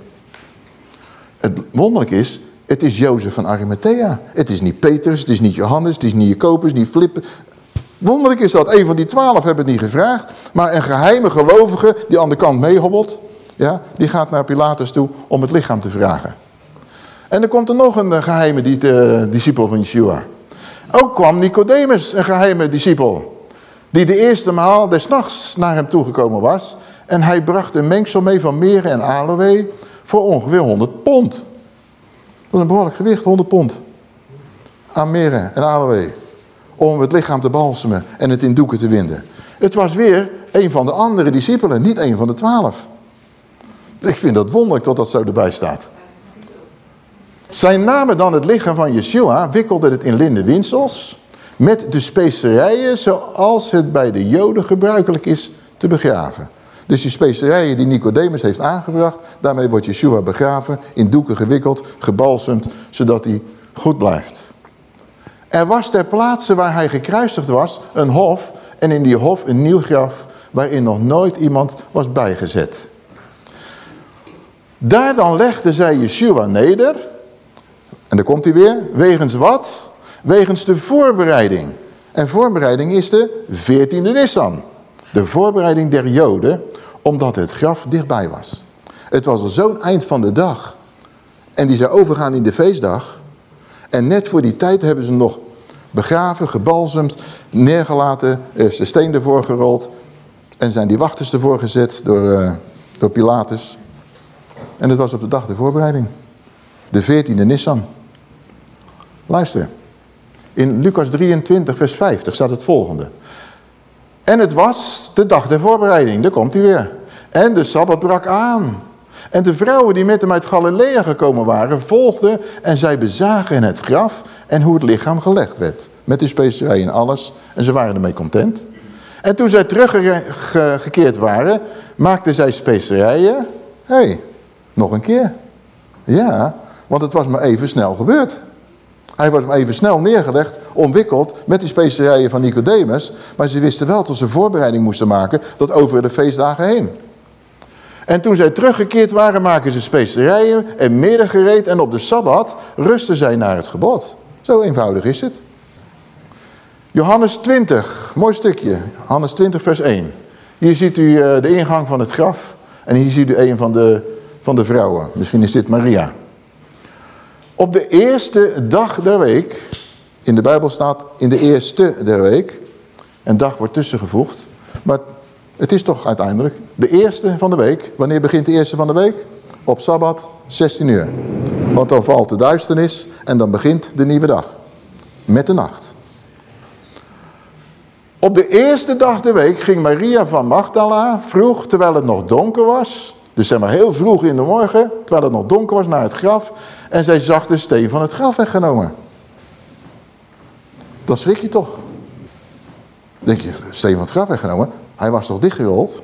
Wonderlijk is, het is Jozef van Arimathea. Het is niet Petrus, het is niet Johannes, het is niet Jacobus, niet Flippen. Wonderlijk is dat, een van die twaalf hebben het niet gevraagd. Maar een geheime gelovige die aan de kant meehobbelt, ja, die gaat naar Pilatus toe om het lichaam te vragen. En er komt er nog een geheime die, de, discipel van Yeshua. Ook kwam Nicodemus, een geheime discipel. Die de eerste maal des nachts naar hem toegekomen was. En hij bracht een mengsel mee van meren en aloe voor ongeveer 100 pond. Dat een behoorlijk gewicht, 100 pond. Aan meren en aloe. Om het lichaam te balsemen en het in doeken te winden. Het was weer een van de andere discipelen, niet een van de twaalf. Ik vind dat wonderlijk dat dat zo erbij staat. Zij namen dan het lichaam van Yeshua, wikkelden het in linnen winsels... met de specerijen zoals het bij de joden gebruikelijk is te begraven. Dus die specerijen die Nicodemus heeft aangebracht... daarmee wordt Yeshua begraven, in doeken gewikkeld, gebalsemd... zodat hij goed blijft. Er was ter plaatse waar hij gekruisigd was een hof... en in die hof een nieuw graf waarin nog nooit iemand was bijgezet. Daar dan legde zij Yeshua neder. En dan komt hij weer. Wegens wat? Wegens de voorbereiding. En voorbereiding is de 14e Nissan. De voorbereiding der Joden, omdat het graf dichtbij was. Het was al zo'n eind van de dag. En die zou overgaan in de feestdag. En net voor die tijd hebben ze nog begraven, gebalsemd, neergelaten, is de steen ervoor gerold. En zijn die wachters ervoor gezet door, uh, door Pilatus. En het was op de dag de voorbereiding. De 14e Nissan. Luister. In Lucas 23 vers 50 staat het volgende. En het was de dag der voorbereiding. Daar komt hij weer. En de Sabbat brak aan. En de vrouwen die met hem uit Galilea gekomen waren, volgden en zij bezagen het graf en hoe het lichaam gelegd werd. Met de specerijen en alles. En ze waren ermee content. En toen zij teruggekeerd waren, maakten zij specerijen. Hé, hey, nog een keer. Ja, want het was maar even snel gebeurd. Hij was maar even snel neergelegd, omwikkeld met die specerijen van Nicodemus. Maar ze wisten wel dat ze voorbereiding moesten maken tot over de feestdagen heen. En toen zij teruggekeerd waren, maken ze specerijen en midden gereed. En op de Sabbat rusten zij naar het gebod. Zo eenvoudig is het. Johannes 20, mooi stukje. Johannes 20 vers 1. Hier ziet u eh, de ingang van het graf. En hier ziet u een van de van de vrouwen. Misschien is dit Maria. Op de eerste dag der week, in de Bijbel staat in de eerste der week, een dag wordt tussengevoegd, maar het is toch uiteindelijk de eerste van de week. Wanneer begint de eerste van de week? Op Sabbat, 16 uur. Want dan valt de duisternis en dan begint de nieuwe dag. Met de nacht. Op de eerste dag der week ging Maria van Magdala vroeg, terwijl het nog donker was, dus zeg maar heel vroeg in de morgen, terwijl het nog donker was, naar het graf. En zij zag de steen van het graf weggenomen. Dan schrik je toch. Denk je, steen van het graf weggenomen? Hij was toch dichtgerold?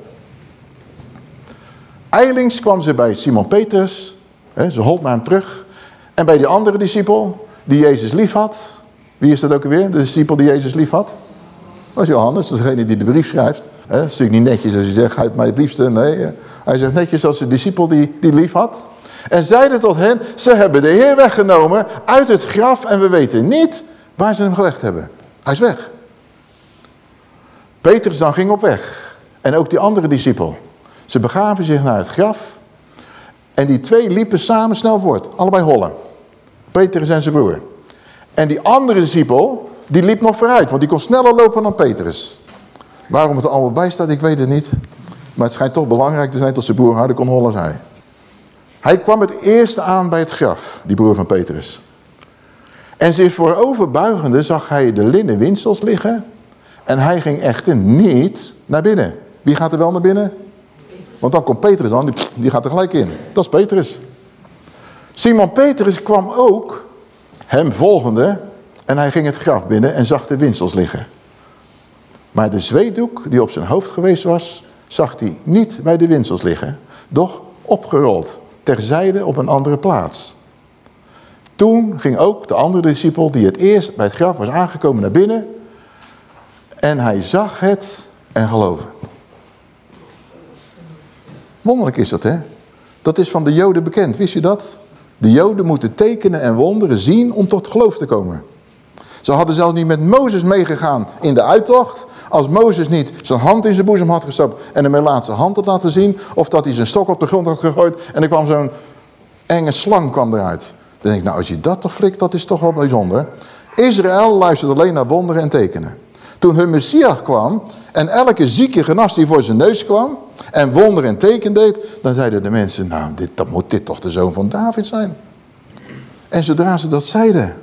Eilings kwam ze bij Simon Petrus. Hè, ze holt naar hem terug. En bij die andere discipel, die Jezus lief had. Wie is dat ook alweer? De discipel die Jezus lief had? Dat is Johannes, degene die de brief schrijft. Dat is natuurlijk niet netjes als je zegt, hij het mij het liefste. Nee, hij zegt netjes als de discipel die, die lief had. En zeiden tot hen, ze hebben de Heer weggenomen uit het graf en we weten niet waar ze hem gelegd hebben. Hij is weg. Petrus dan ging op weg. En ook die andere discipel. Ze begaven zich naar het graf. En die twee liepen samen snel voort. Allebei hollen. Petrus en zijn broer. En die andere discipel, die liep nog vooruit. Want die kon sneller lopen dan Petrus. Waarom het er allemaal bij staat, ik weet het niet. Maar het schijnt toch belangrijk te zijn tot zijn broer harder kon hollen als hij. Hij kwam het eerste aan bij het graf, die broer van Petrus. En zich vooroverbuigende zag hij de linnen winsels liggen. En hij ging echter niet naar binnen. Wie gaat er wel naar binnen? Want dan komt Petrus aan, die, gaat er gelijk in. Dat is Petrus. Simon Petrus kwam ook, hem volgende, en hij ging het graf binnen en zag de winsels liggen. Maar de zweetdoek die op zijn hoofd geweest was, zag hij niet bij de winsels liggen, doch opgerold, terzijde op een andere plaats. Toen ging ook de andere discipel, die het eerst bij het graf was aangekomen, naar binnen. En hij zag het en geloofde. Wonderlijk is dat, hè? Dat is van de Joden bekend, wist je dat? De Joden moeten tekenen en wonderen zien om tot geloof te komen. Ze hadden zelfs niet met Mozes meegegaan in de uittocht. Als Mozes niet zijn hand in zijn boezem had gestapt en hem met zijn hand had laten zien. Of dat hij zijn stok op de grond had gegooid en er kwam zo'n enge slang kwam eruit. Dan denk ik, nou als je dat toch flikt, dat is toch wel bijzonder. Israël luisterde alleen naar wonderen en tekenen. Toen hun Messias kwam en elke zieke genas die voor zijn neus kwam en wonder en teken deed, dan zeiden de mensen, nou dit, dat moet dit toch de zoon van David zijn. En zodra ze dat zeiden,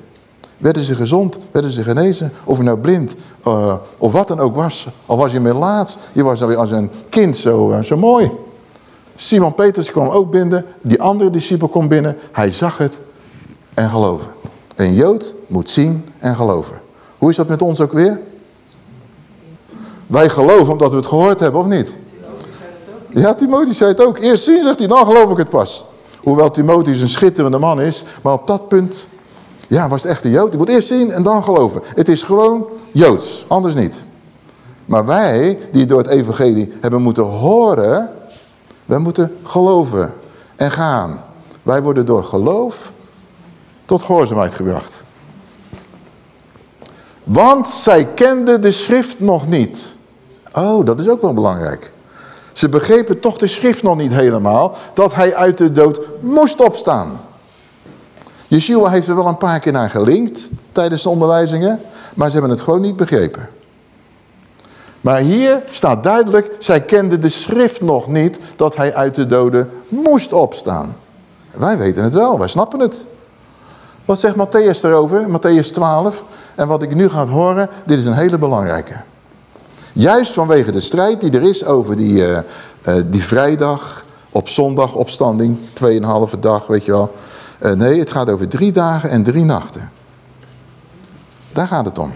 werden ze gezond, werden ze genezen. Of je nou blind uh, of wat dan ook was. Of was je melaats, je was dan weer als een kind zo, uh, zo mooi. Simon Petrus kwam ook binnen, die andere discipel kwam binnen. Hij zag het en geloven. Een Jood moet zien en geloven. Hoe is dat met ons ook weer? Wij geloven omdat we het gehoord hebben, of niet? Ja, Timotheus zei het ook. Eerst zien, zegt hij, dan geloof ik het pas. Hoewel Timotheus een schitterende man is, maar op dat punt, ja, was het echt een Jood. Je moet eerst zien en dan geloven. Het is gewoon Joods, anders niet. Maar wij, die door het evangelie hebben moeten horen, wij moeten geloven en gaan. Wij worden door geloof tot gehoorzaamheid gebracht. Want zij kenden de schrift nog niet. Oh, dat is ook wel belangrijk. Ze begrepen toch de schrift nog niet helemaal, dat hij uit de dood moest opstaan. Yeshua heeft er wel een paar keer naar gelinkt tijdens de onderwijzingen, maar ze hebben het gewoon niet begrepen. Maar hier staat duidelijk, zij kenden de schrift nog niet, dat hij uit de doden moest opstaan. Wij weten het wel, wij snappen het. Wat zegt Matthäus erover? Matthäus 12. En wat ik nu ga horen, dit is een hele belangrijke. Juist vanwege de strijd die er is over die, uh, uh, die vrijdag, op zondag opstanding, tweeënhalve dag, weet je wel. Uh, nee, het gaat over drie dagen en drie nachten. Daar gaat het om.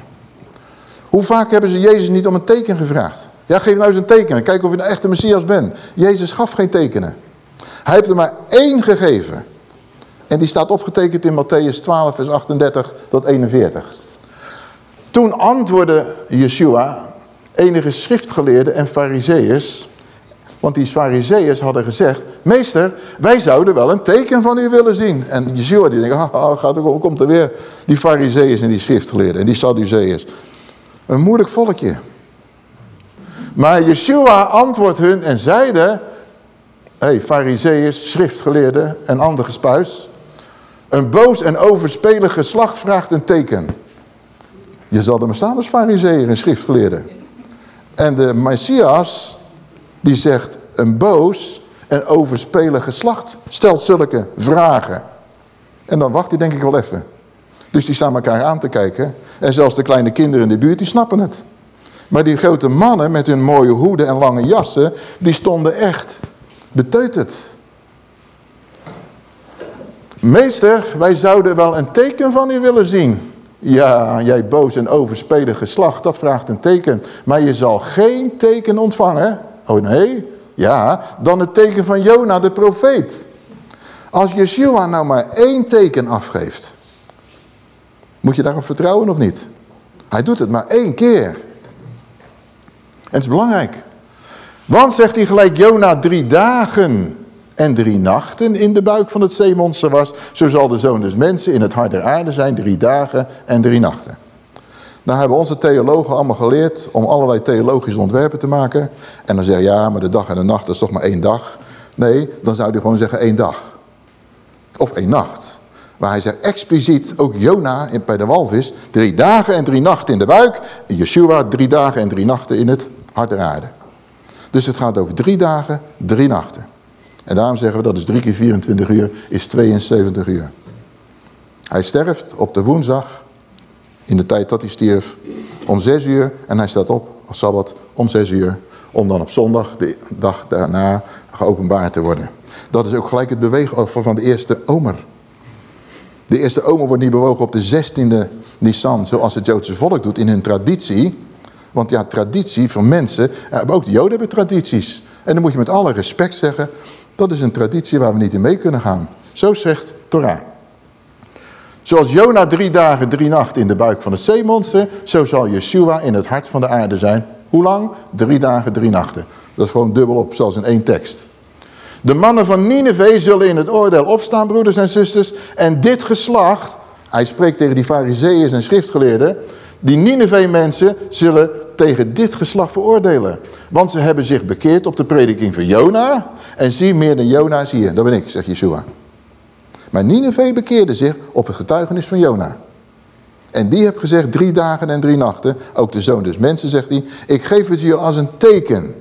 Hoe vaak hebben ze Jezus niet om een teken gevraagd? Ja, geef nou eens een teken. Kijk of je een echte Messias bent. Jezus gaf geen tekenen. Hij heeft er maar één gegeven. En die staat opgetekend in Matthäus 12, vers 38 tot 41. Toen antwoordde Yeshua enige schriftgeleerden en fariseeërs... want die fariseeërs hadden gezegd... meester, wij zouden wel een teken van u willen zien. En Yeshua die denkt, ah, gaat er, komt er weer die fariseeërs en die schriftgeleerden... en die sadduceërs. Een moeilijk volkje. Maar Yeshua antwoordt hun en zeide... Hé, hey, fariseeërs, schriftgeleerden en ander gespuis... Een boos en overspelig geslacht vraagt een teken. Je zal er maar staan als fariseer en schriftgeleerde. En de Messias, die zegt, een boos en overspelig geslacht stelt zulke vragen. En dan wacht hij denk ik wel even. Dus die staan elkaar aan te kijken. En zelfs de kleine kinderen in de buurt, die snappen het. Maar die grote mannen met hun mooie hoeden en lange jassen, die stonden echt beteuterd. Meester, wij zouden wel een teken van u willen zien. Ja, jij boos en overspelig geslacht, dat vraagt een teken. Maar je zal geen teken ontvangen. Oh nee? Ja, dan het teken van Jona de profeet. Als Yeshua nou maar één teken afgeeft. Moet je daarop vertrouwen of niet? Hij doet het maar één keer. En het is belangrijk. Want, zegt hij gelijk, Jona drie dagen en drie nachten in de buik van het zeemonster was. Zo zal de zoon des mensen in het hart der aarde zijn drie dagen en drie nachten. Nou hebben onze theologen allemaal geleerd om allerlei theologische ontwerpen te maken. En dan zeggen ja, maar de dag en de nacht is toch maar één dag. Nee, dan zou hij gewoon zeggen één dag. Of één nacht. Maar hij zegt expliciet, ook Jona bij de walvis, drie dagen en drie nachten in de buik. En Yeshua drie dagen en drie nachten in het hart der aarde. Dus het gaat over drie dagen, drie nachten. En daarom zeggen we dat is drie keer 24 uur, is 72 uur. Hij sterft op de woensdag, in de tijd dat hij stierf, om zes uur. En hij staat op als Sabbat om zes uur. Om dan op zondag, de dag daarna, geopenbaard te worden. Dat is ook gelijk het beweegoffer van de eerste omer. De eerste omer wordt niet bewogen op de 16e Nisan, zoals het Joodse volk doet in hun traditie. Want ja, traditie van mensen, ook de Joden hebben tradities. En dan moet je met alle respect zeggen, dat is een traditie waar we niet in mee kunnen gaan. Zo zegt Torah. Zoals Jona drie dagen, drie nachten in de buik van het zeemonster, zo zal Yeshua in het hart van de aarde zijn. Hoe lang? Drie dagen, drie nachten. Dat is gewoon dubbel op, zelfs in één tekst. De mannen van Nineveh zullen in het oordeel opstaan, broeders en zusters. En dit geslacht, hij spreekt tegen die fariseeën en schriftgeleerden. Die Nineveh-mensen zullen tegen dit geslacht veroordelen. Want ze hebben zich bekeerd op de prediking van Jona. En zie, meer dan Jona zie je. Dat ben ik, zegt Yeshua. Maar Nineveh bekeerde zich op het getuigenis van Jona. En die heeft gezegd drie dagen en drie nachten. Ook de zoon des mensen zegt hij. Ik geef het je als een teken.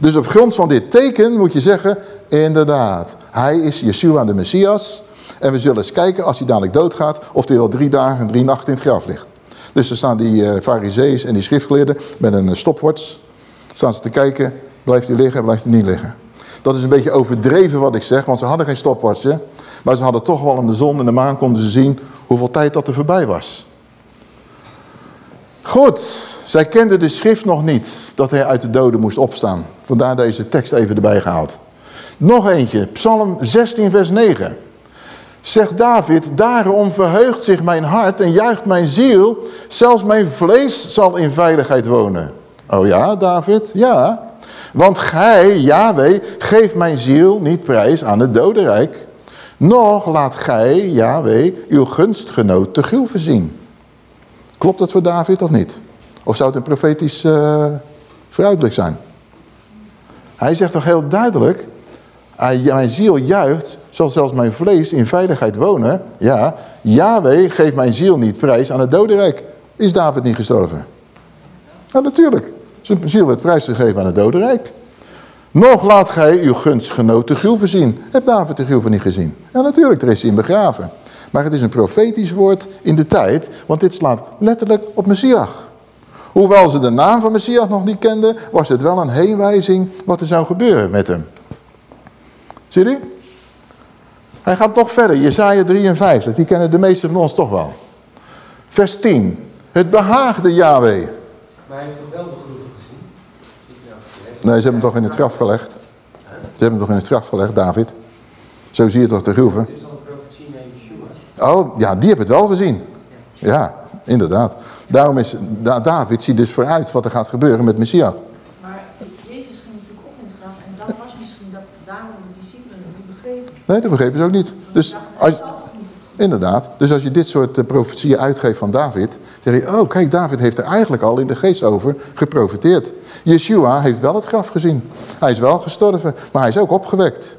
Dus op grond van dit teken moet je zeggen. Inderdaad. Hij is Yeshua de Messias. En we zullen eens kijken als hij dadelijk doodgaat. Of hij wel drie dagen en drie nachten in het graf ligt. Dus er staan die uh, farisee's en die schriftgeleerden met een uh, stopwatch. Staan ze te kijken. Blijft hij liggen, blijft hij niet liggen. Dat is een beetje overdreven wat ik zeg, want ze hadden geen stopwatch. Maar ze hadden toch wel in de zon en de maan konden ze zien hoeveel tijd dat er voorbij was. Goed, zij kenden de schrift nog niet, dat hij uit de doden moest opstaan. Vandaar deze tekst even erbij gehaald. Nog eentje, Psalm 16 vers 9. Zegt David, daarom verheugt zich mijn hart en juicht mijn ziel. Zelfs mijn vlees zal in veiligheid wonen. Oh ja, David? Ja. Want gij, Yahweh, geeft mijn ziel niet prijs aan het dodenrijk. Nog laat gij, Yahweh, uw gunstgenoot te gruw zien. Klopt dat voor David of niet? Of zou het een profetisch uh, zijn? Hij zegt toch heel duidelijk, mijn ziel juicht, zal zelfs mijn vlees in veiligheid wonen. Ja, Yahweh geeft mijn ziel niet prijs aan het dodenrijk. Is David niet gestorven? Ja, natuurlijk. Zijn ziel werd prijsgegeven aan het dodenrijk. Nog laat gij uw gunstgenoot de gruwven zien. Heb David de gruwven niet gezien? Ja, natuurlijk, er is hij in begraven. Maar het is een profetisch woord in de tijd, want dit slaat letterlijk op Messias. Hoewel ze de naam van Messias nog niet kenden, was het wel een heenwijzing wat er zou gebeuren met hem. Zie je? Hij gaat nog verder, Jesaja 53, die kennen de meesten van ons toch wel. Vers 10. Het behaagde Yahweh. Hij heeft toch wel de groeven gezien? Nee, ze hebben hem toch in het graf gelegd. Ze hebben hem toch in het graf gelegd, David. Zo zie je toch de groeven. Het is al een profetie naar Yeshua. Oh, ja, die hebben het wel gezien. Ja, inderdaad. Daarom is David ziet dus vooruit wat er gaat gebeuren met Messias. Nee, dat begrepen ze ook niet. Dus als, inderdaad. Dus als je dit soort uh, profetieën uitgeeft van David, zeg je, oh kijk, David heeft er eigenlijk al in de geest over geprofiteerd. Yeshua heeft wel het graf gezien. Hij is wel gestorven, maar hij is ook opgewekt.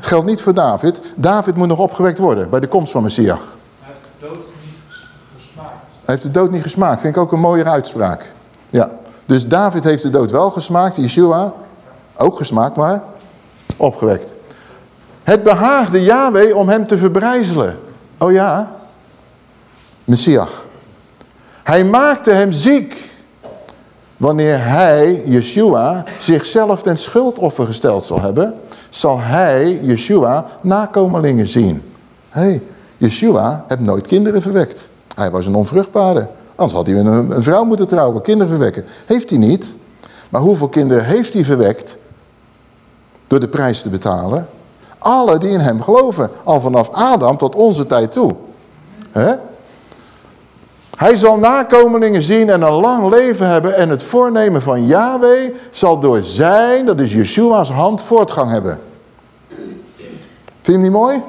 Geldt niet voor David. David moet nog opgewekt worden bij de komst van Messias. Hij heeft de dood niet gesmaakt. Hij heeft de dood niet gesmaakt. Vind ik ook een mooiere uitspraak. Ja. Dus David heeft de dood wel gesmaakt. Yeshua ook gesmaakt, maar opgewekt. Het behaagde Yahweh om hem te verbrijzelen. Oh ja, Messias. Hij maakte hem ziek. Wanneer hij, Yeshua, zichzelf ten schuldoffer gesteld zal hebben, zal hij, Yeshua, nakomelingen zien. Hé, hey, Yeshua heeft nooit kinderen verwekt. Hij was een onvruchtbare. Anders had hij een, een vrouw moeten trouwen, kinderen verwekken. Heeft hij niet. Maar hoeveel kinderen heeft hij verwekt? Door de prijs te betalen. Alle die in hem geloven. Al vanaf Adam tot onze tijd toe. Hij zal nakomelingen zien en een lang leven hebben. En het voornemen van Yahweh zal door zijn, dat is Yeshua's hand, voortgang hebben. Vind je niet mooi?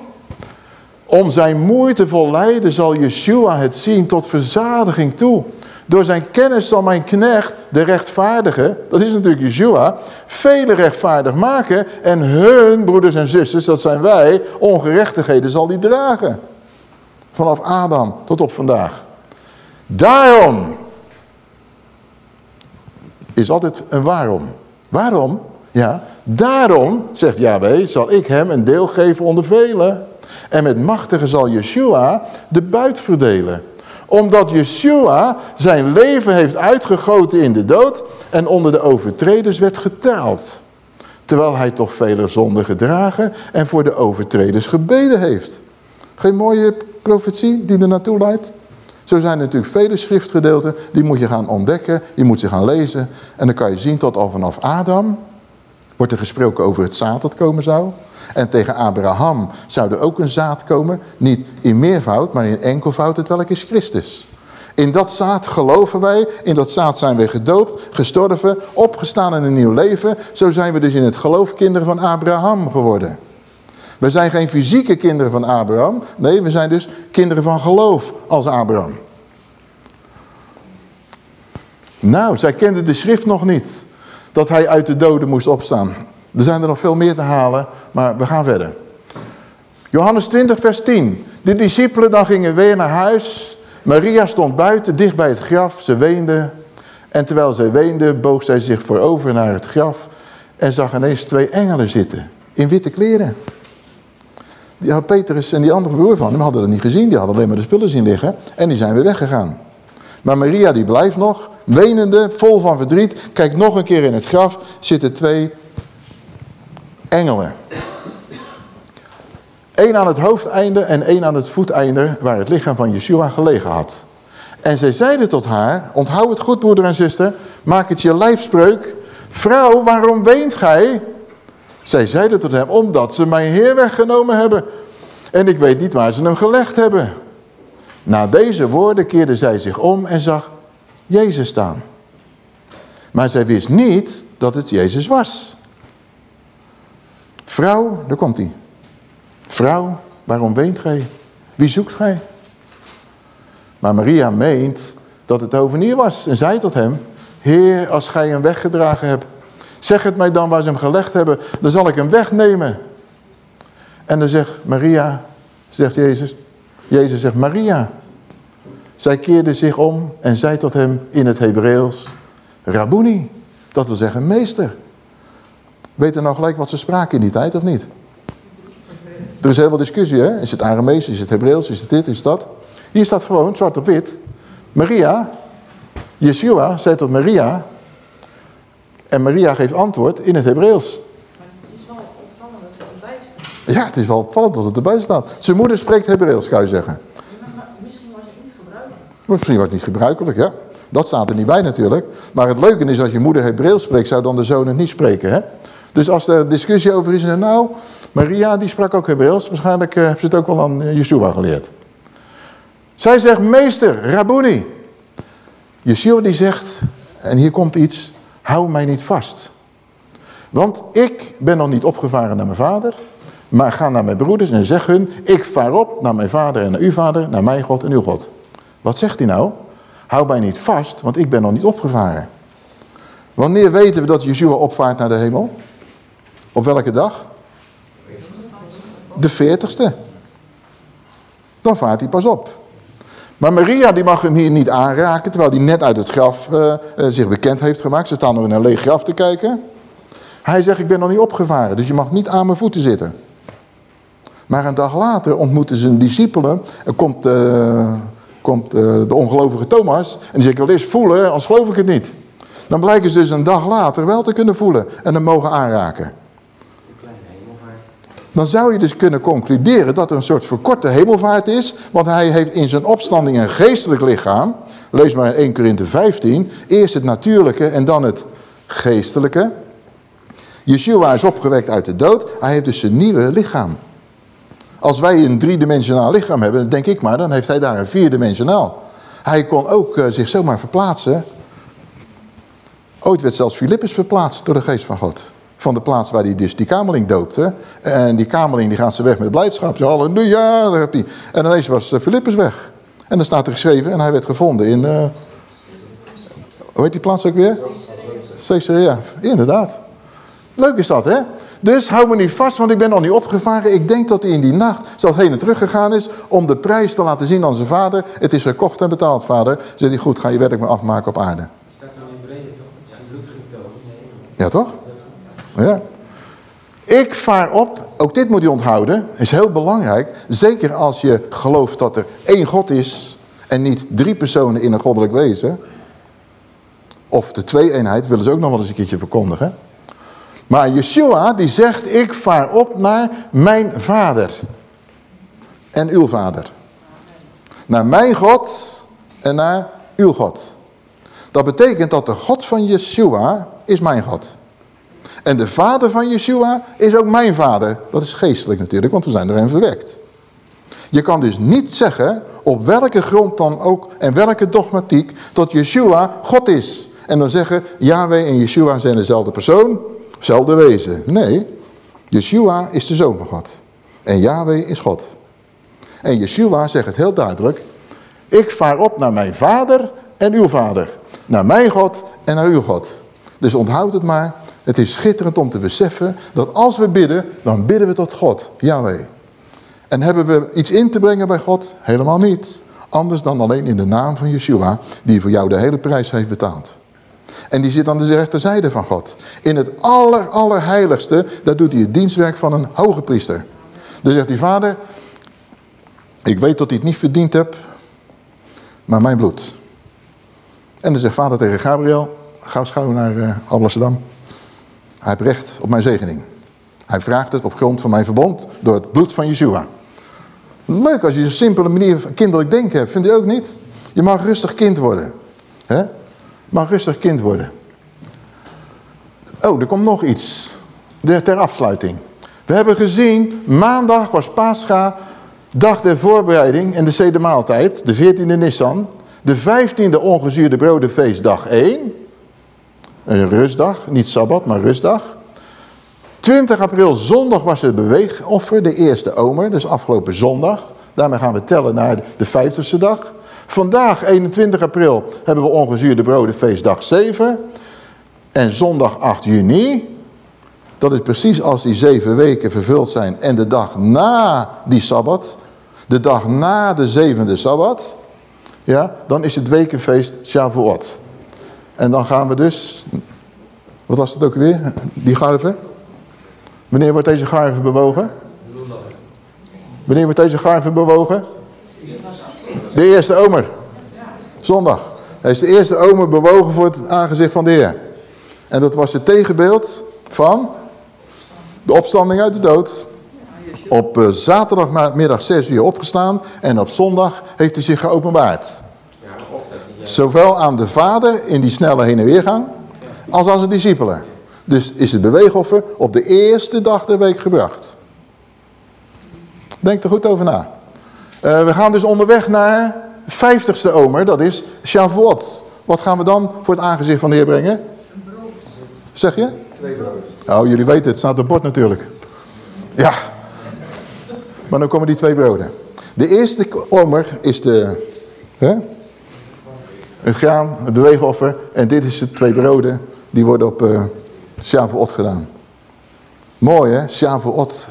Om zijn moeite volleiden zal Yeshua het zien tot verzadiging toe. Door zijn kennis zal mijn knecht, de rechtvaardige, dat is natuurlijk Yeshua, vele rechtvaardig maken. En hun, broeders en zusters, dat zijn wij, ongerechtigheden zal die dragen. Vanaf Adam tot op vandaag. Daarom is altijd een waarom. Waarom? Ja, daarom, zegt Yahweh, zal ik hem een deel geven onder velen. En met machtige zal Yeshua de buit verdelen. Omdat Yeshua zijn leven heeft uitgegoten in de dood en onder de overtreders werd geteld. Terwijl hij toch vele zonden gedragen en voor de overtreders gebeden heeft. Geen mooie profetie die er naartoe leidt? Zo zijn er natuurlijk vele schriftgedeelten, die moet je gaan ontdekken, je moet ze gaan lezen. En dan kan je zien tot al vanaf Adam wordt er gesproken over het zaad dat komen zou. En tegen Abraham zou er ook een zaad komen, niet in meervoud, maar in enkelvoud, het welk is Christus. In dat zaad geloven wij, in dat zaad zijn we gedoopt, gestorven, opgestaan in een nieuw leven. Zo zijn we dus in het geloof kinderen van Abraham geworden. We zijn geen fysieke kinderen van Abraham. Nee, we zijn dus kinderen van geloof als Abraham. Nou, zij kenden de schrift nog niet. Dat hij uit de doden moest opstaan. Er zijn er nog veel meer te halen, maar we gaan verder. Johannes 20 vers 10. De discipelen dan gingen weer naar huis. Maria stond buiten, dicht bij het graf. Ze weende. En terwijl zij weende, boog zij zich voorover naar het graf. En zag ineens twee engelen zitten. In witte kleren. Die Petrus en die andere broer van hem hadden dat niet gezien. Die hadden alleen maar de spullen zien liggen. En die zijn weer weggegaan. Maar Maria die blijft nog, wenende, vol van verdriet. Kijkt nog een keer in het graf. Zitten twee engelen. Eén aan het hoofdeinde en één aan het voeteinde waar het lichaam van Yeshua gelegen had. En zij zeiden tot haar, onthoud het goed broeder en zuster, maak het je lijfspreuk. Vrouw, waarom weent gij? Zij zeiden tot hem, omdat ze mijn Heer weggenomen hebben. En ik weet niet waar ze hem gelegd hebben. Na deze woorden keerde zij zich om en zag Jezus staan. Maar zij wist niet dat het Jezus was. Vrouw, daar komt hij. Vrouw, waarom weent gij? Wie zoekt gij? Maar Maria meent dat het ovenier was en zei tot hem, Heer, als gij hem weggedragen hebt, Zeg het mij dan waar ze hem gelegd hebben, dan zal ik hem wegnemen. En dan zegt Maria, zegt Jezus, Jezus zegt Maria. Zij keerde zich om en zei tot hem in het Hebreeuws, Rabuni, dat wil zeggen meester. Weet je nou gelijk wat ze spraken in die tijd of niet? Er is heel veel discussie, hè? Is het Aramees, is het Hebreeuws, is het dit, is dat? Hier staat gewoon, zwart op wit. Maria, Yeshua zei tot Maria, en Maria geeft antwoord in het Hebreeuws. Maar het is wel opvallend dat het erbij staat. Ja, het is wel opvallend dat het erbij staat. Zijn moeder spreekt Hebreeuws, kan je zeggen. Maar, misschien was het niet gebruikelijk. Misschien was het niet gebruikelijk, ja. Dat staat er niet bij natuurlijk. Maar het leuke is, als je moeder Hebreeuws spreekt, zou dan de zoon het niet spreken, hè? Dus als er discussie over is, nou, Maria die sprak ook Hebreeuws. Waarschijnlijk uh, heeft ze het ook wel aan Yeshua geleerd. Zij zegt, meester, Rabuni. Yeshua die zegt, en hier komt iets, hou mij niet vast. Want ik ben nog niet opgevaren naar mijn vader, maar ga naar mijn broeders en zeg hun, ik vaar op naar mijn vader en naar uw vader, naar mijn God en uw God. Wat zegt hij nou? Hou mij niet vast, want ik ben nog niet opgevaren. Wanneer weten we dat Yeshua opvaart naar de hemel? Op welke dag? De veertigste. Dan vaart hij pas op. Maar Maria die mag hem hier niet aanraken, terwijl hij net uit het graf uh, zich bekend heeft gemaakt. Ze staan nog in een leeg graf te kijken. Hij zegt, ik ben nog niet opgevaren, dus je mag niet aan mijn voeten zitten. Maar een dag later ontmoeten zijn discipelen en komt, uh, komt de ongelovige Thomas. En die zegt, wil eerst voelen, anders geloof ik het niet. Dan blijken ze dus een dag later wel te kunnen voelen en hem mogen aanraken. Dan zou je dus kunnen concluderen dat er een soort verkorte hemelvaart is. Want hij heeft in zijn opstanding een geestelijk lichaam. Lees maar in 1 Korinthe 15. Eerst het natuurlijke en dan het geestelijke. Yeshua is opgewekt uit de dood. Hij heeft dus een nieuwe lichaam. Als wij een driedimensionaal lichaam hebben, denk ik maar, dan heeft hij daar een vierdimensionaal. Hij kon ook uh, zich zomaar verplaatsen. Ooit werd zelfs Filippus verplaatst door de geest van God. Van de plaats waar hij dus die kameling doopte. En die kameling die gaat ze weg met blijdschap. Ze halleluja, daar heb hij. En ineens was Filippus eh, weg. En dan staat er geschreven en hij werd gevonden in... Uh, hoe heet die plaats ook weer? Caesarea, inderdaad. Leuk is dat, hè? Dus hou me niet vast, want ik ben nog niet opgevaren. Ik denk dat hij in die nacht zelfs heen en terug gegaan is... om de prijs te laten zien aan zijn vader. Het is gekocht en betaald, vader. Zegt hij, goed, ga je werk maar afmaken op aarde. Staat dan in Breed, toch? Zijn bloed Ja, toch? Ja. Ik vaar op, ook dit moet je onthouden, is heel belangrijk. Zeker als je gelooft dat er één God is en niet drie personen in een goddelijk wezen. Of de twee-eenheid willen ze ook nog wel eens een keertje verkondigen. Maar Yeshua die zegt, ik vaar op naar mijn vader. En uw vader. Naar mijn God en naar uw God. Dat betekent dat de God van Yeshua is mijn God. En de vader van Yeshua is ook mijn vader. Dat is geestelijk natuurlijk, want we zijn erin verwekt. Je kan dus niet zeggen, op welke grond dan ook en welke dogmatiek, dat Yeshua God is. En dan zeggen, Yahweh en Yeshua zijn dezelfde persoon. Zelfde wezen. Nee, Yeshua is de Zoon van God. En Yahweh is God. En Yeshua zegt het heel duidelijk. Ik vaar op naar mijn vader en uw vader. Naar mijn God en naar uw God. Dus onthoud het maar. Het is schitterend om te beseffen dat als we bidden, dan bidden we tot God. Yahweh. En hebben we iets in te brengen bij God? Helemaal niet. Anders dan alleen in de naam van Yeshua, die voor jou de hele prijs heeft betaald. En die zit aan de rechterzijde van God. In het aller, allerheiligste, daar doet hij het dienstwerk van een hoge priester. Dan zegt hij, vader, ik weet dat hij het niet verdiend hebt, maar mijn bloed. En dan zegt vader tegen Gabriel, ga schouw naar uh, Amsterdam. Hij heeft recht op mijn zegening. Hij vraagt het op grond van mijn verbond door het bloed van Yeshua. Leuk als je zo'n simpele manier van kinderlijk denken hebt, vind je ook niet? Je mag rustig kind worden. Hè? Mag rustig kind worden. Oh, er komt nog iets. De, ter afsluiting. We hebben gezien, maandag was Pascha, dag der voorbereiding en de zede maaltijd, de 14e Nissan. De 15e ongezuurde brodenfeest, dag 1. Een rustdag, niet Sabbat, maar rustdag. 20 april, zondag, was het beweegoffer, de eerste omer, dus afgelopen zondag. Daarmee gaan we tellen naar de 50ste dag. Vandaag, 21 april, hebben we ongezuurde broden feestdag 7. En zondag 8 juni, dat is precies als die zeven weken vervuld zijn en de dag na die Sabbat, de dag na de zevende Sabbat, ja, dan is het wekenfeest Shavuot. En dan gaan we dus, wat was het ook weer, die garve? Wanneer wordt deze garve bewogen? Wanneer wordt deze garve bewogen? De eerste omer. Zondag. Hij is de eerste omer bewogen voor het aangezicht van de Heer. En dat was het tegenbeeld van de opstanding uit de dood. Op uh, zaterdagmiddag 6 uur opgestaan en op zondag heeft hij zich geopenbaard. Zowel aan de vader in die snelle heen en weergang als aan zijn discipelen. Dus is het beweegoffer op de eerste dag der week gebracht. Denk er goed over na. Uh, we gaan dus onderweg naar 50ste omer, dat is Shavuot. Wat gaan we dan voor het aangezicht van de Heer brengen? Zeg je? Twee broden. Oh, jullie weten het, het staat op bord natuurlijk. Ja. Maar dan komen die twee broden. De eerste omer is de, hè? het graan, het beweegoffer. En dit is de twee broden, die worden op uh, Shavuot gedaan. Mooi hè, Shavuot.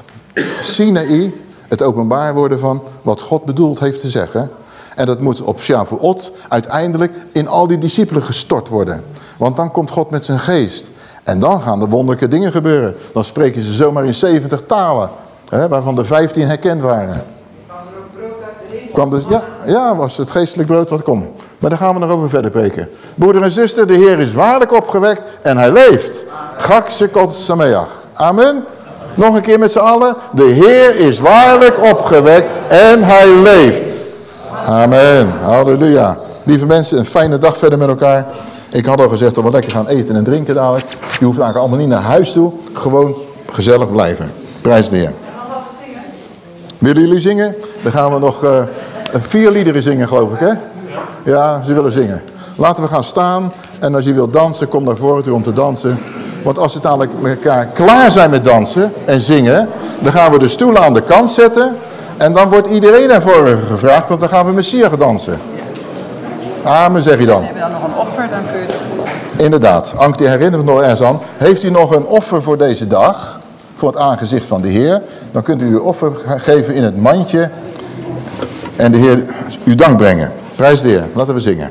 Sinaï, het openbaar worden van wat God bedoeld heeft te zeggen. En dat moet op Shavuot uiteindelijk in al die discipelen gestort worden. Want dan komt God met zijn geest. En dan gaan er wonderlijke dingen gebeuren. Dan spreken ze zomaar in 70 talen. Hè, waarvan er 15 herkend waren. Kwam er brood uit de? Kwam dus, ja, ja, was het geestelijk brood wat komt. Maar daar gaan we nog over verder preken. Broeder en zuster, de Heer is waarlijk opgewekt en hij leeft. Gak sekot sameach. Amen. Nog een keer met z'n allen. De Heer is waarlijk opgewekt en hij leeft. Amen. Halleluja. Lieve mensen, een fijne dag verder met elkaar. Ik had al gezegd dat we lekker gaan eten en drinken dadelijk. Je hoeft eigenlijk allemaal niet naar huis toe. Gewoon gezellig blijven. Prijs de Heer. Willen jullie zingen? Dan gaan we nog uh, vier liederen zingen, geloof ik, hè? Ja, ze willen zingen. Laten we gaan staan. En als je wilt dansen, kom naar voren toe om te dansen. Want als we dadelijk met elkaar klaar zijn met dansen en zingen... dan gaan we de stoelen aan de kant zetten... en dan wordt iedereen naar voren gevraagd... want dan gaan we Messia dansen. Amen, zeg je dan. Hebben we dan nog een offer, dan kun je het... Inderdaad. Ank, die herinnert me nog ergens aan. Heeft u nog een offer voor deze dag? Voor het aangezicht van de Heer? Dan kunt u uw offer geven in het mandje. En de Heer u dank brengen. Prijs de Heer. Laten we zingen.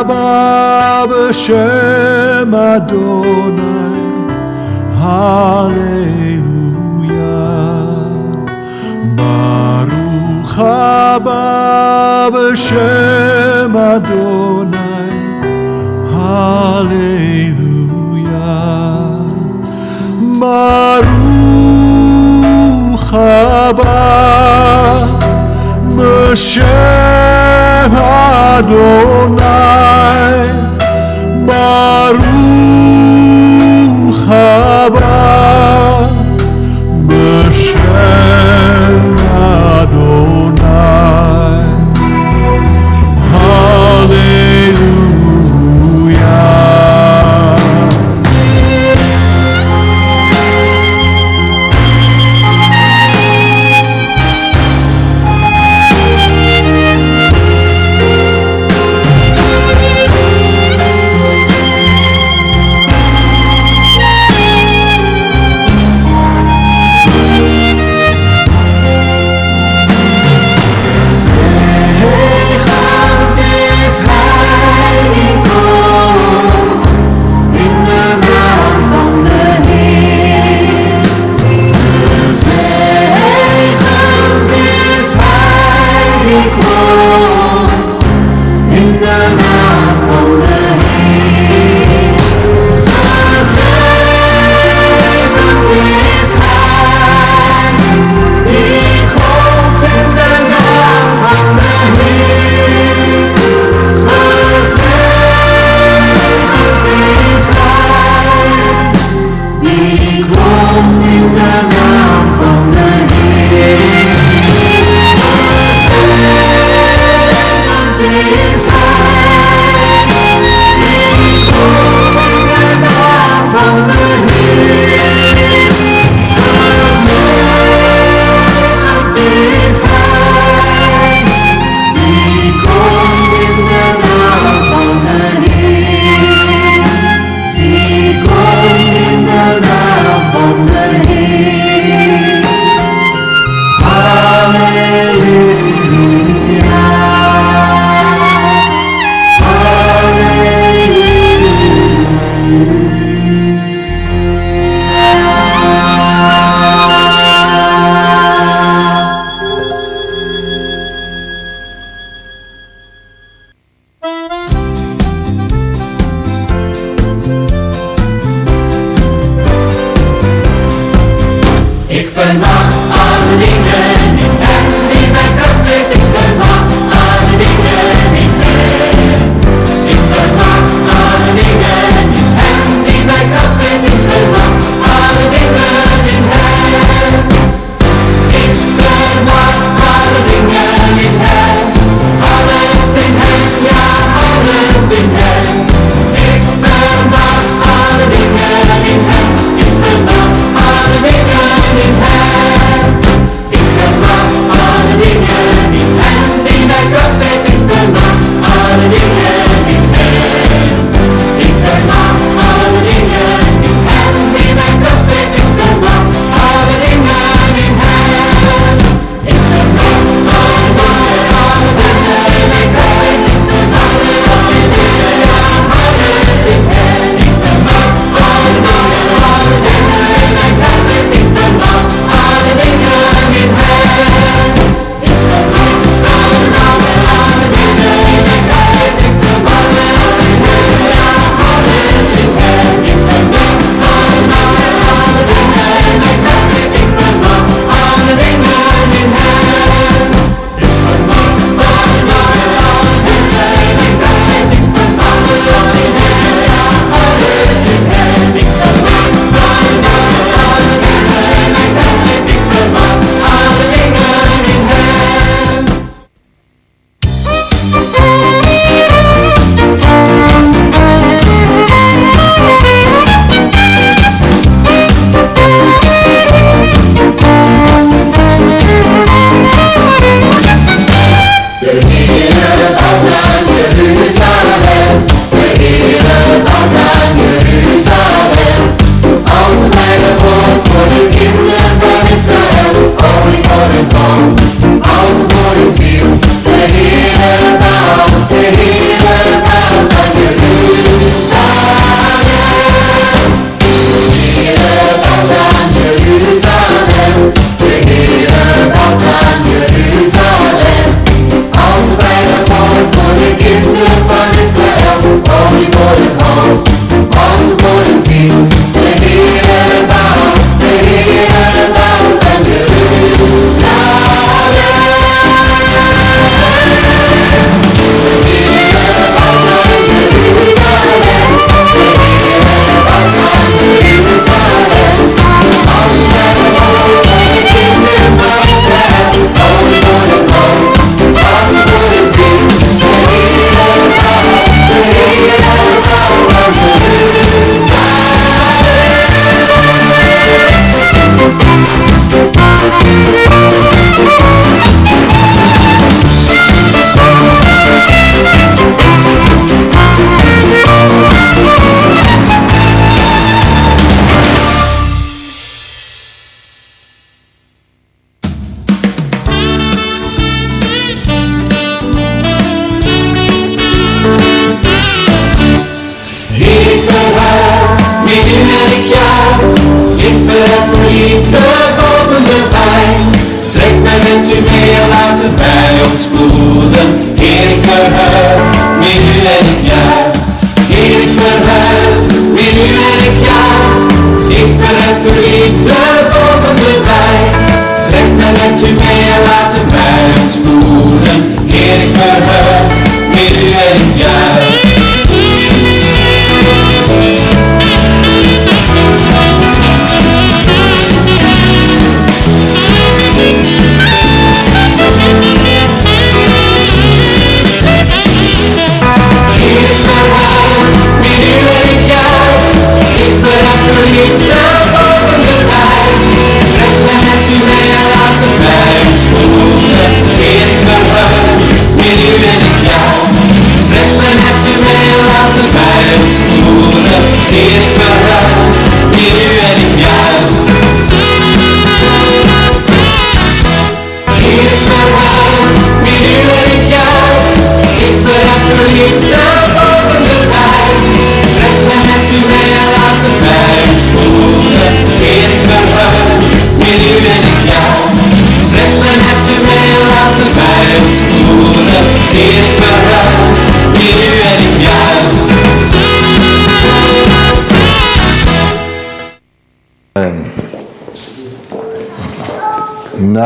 הבא בשם אדוני, הללויה. ברוך הבא בשם אדוני, הללויה. ברוך הבא Baruch Shem Baruch haba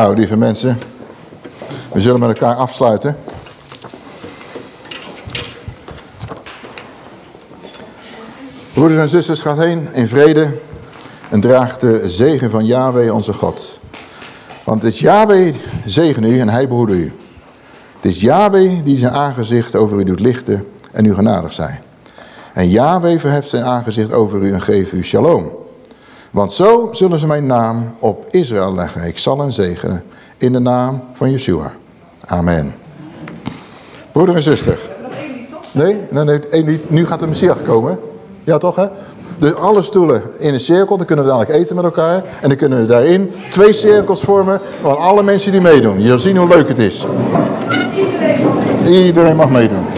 Nou, lieve mensen. We zullen met elkaar afsluiten. Broeders en zusters, gaat heen in vrede en draagt de zegen van Yahweh onze God. Want het is Yahweh zegen u en hij behoede u. Het is Yahweh die zijn aangezicht over u doet lichten en u genadig zijn. En Yahweh verheft zijn aangezicht over u en geeft u shalom. Want zo zullen ze mijn naam op Israël leggen. Ik zal hen zegenen in de naam van Yeshua. Amen. Broeder en zuster. Nee, nee, nee nu gaat de Messias komen. Ja toch hè? Dus alle stoelen in een cirkel, dan kunnen we dadelijk eten met elkaar. En dan kunnen we daarin twee cirkels vormen van alle mensen die meedoen. Je zal zien hoe leuk het is. Iedereen mag meedoen.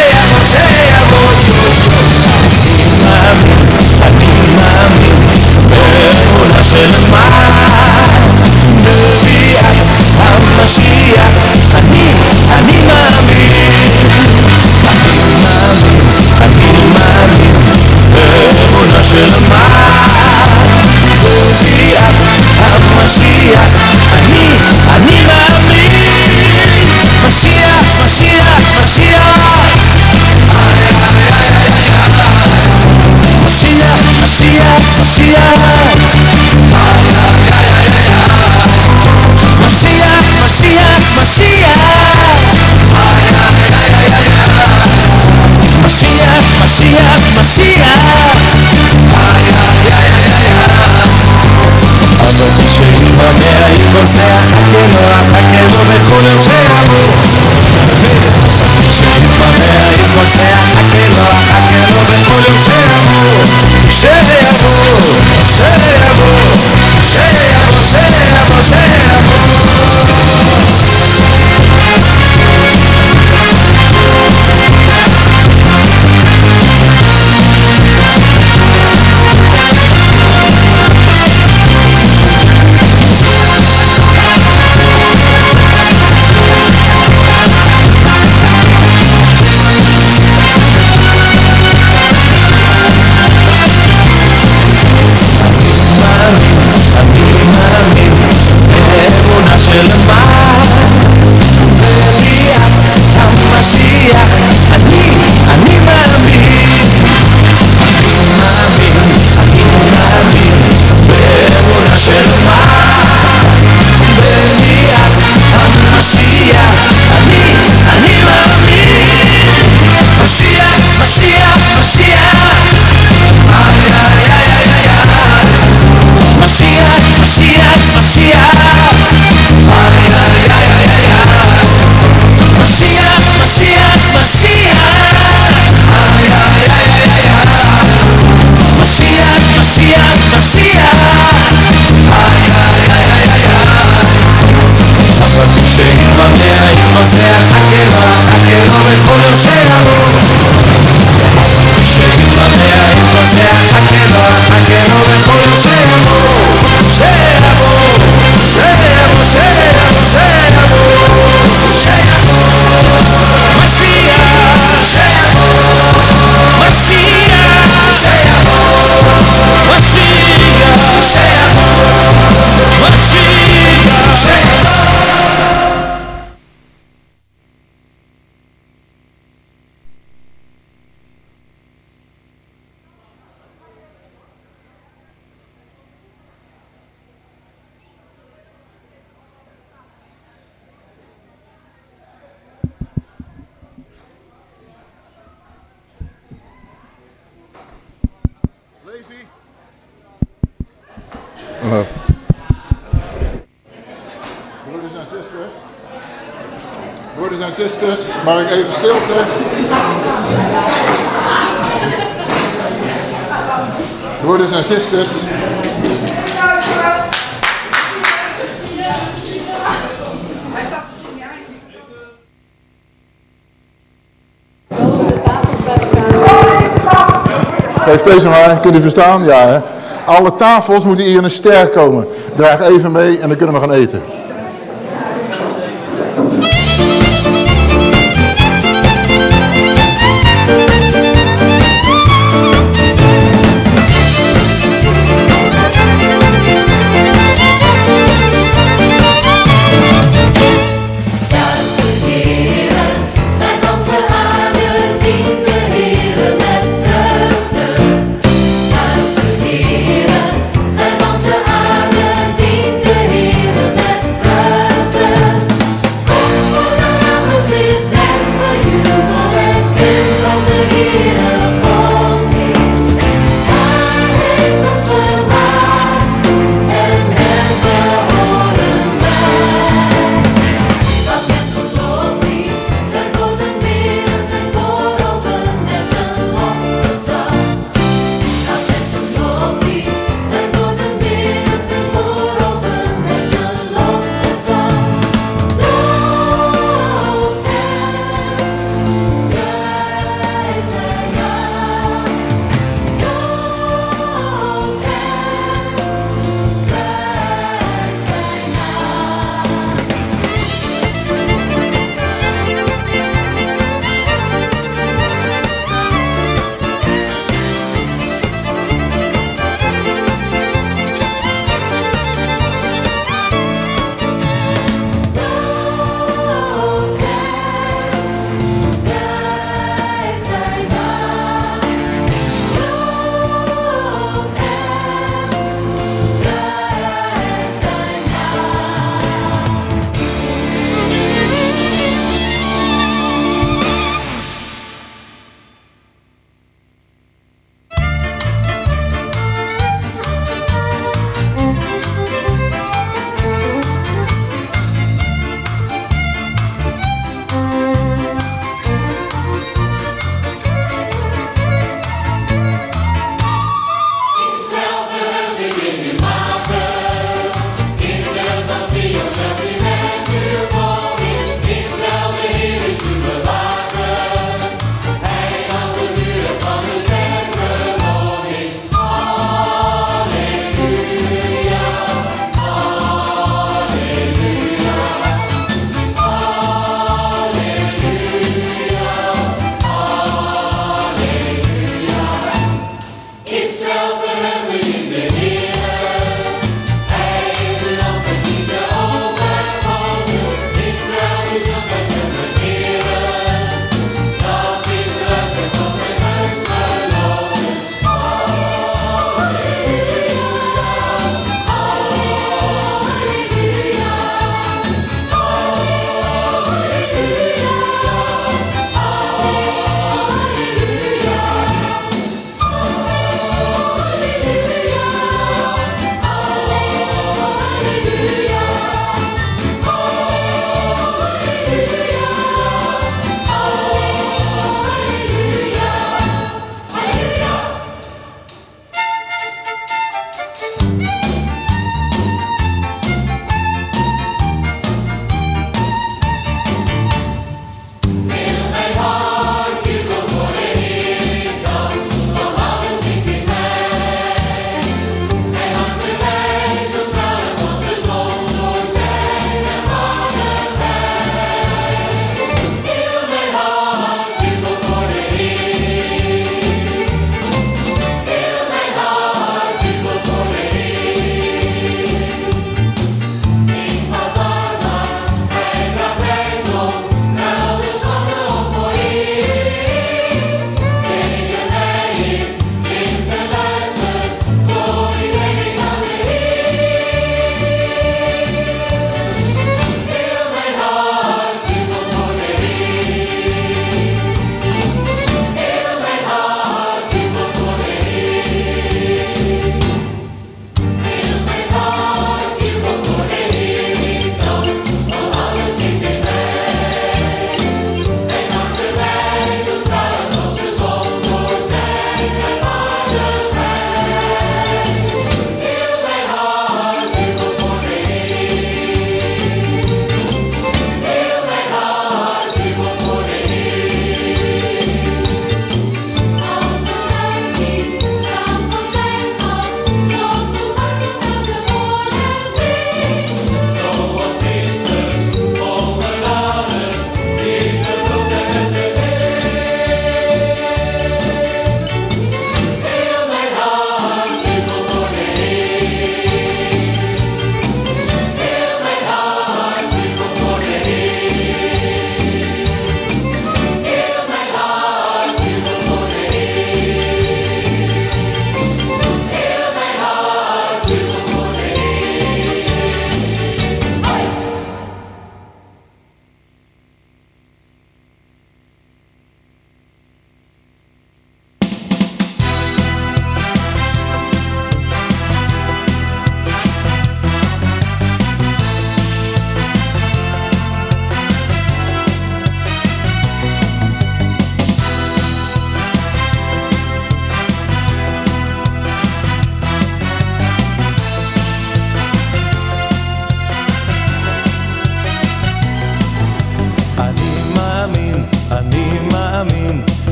Sí. Mag ik even stilte? Broeders en zusters. Geef deze maar, kunt u verstaan? Ja? Alle tafels moeten hier in een ster komen. Draag even mee en dan kunnen we gaan eten.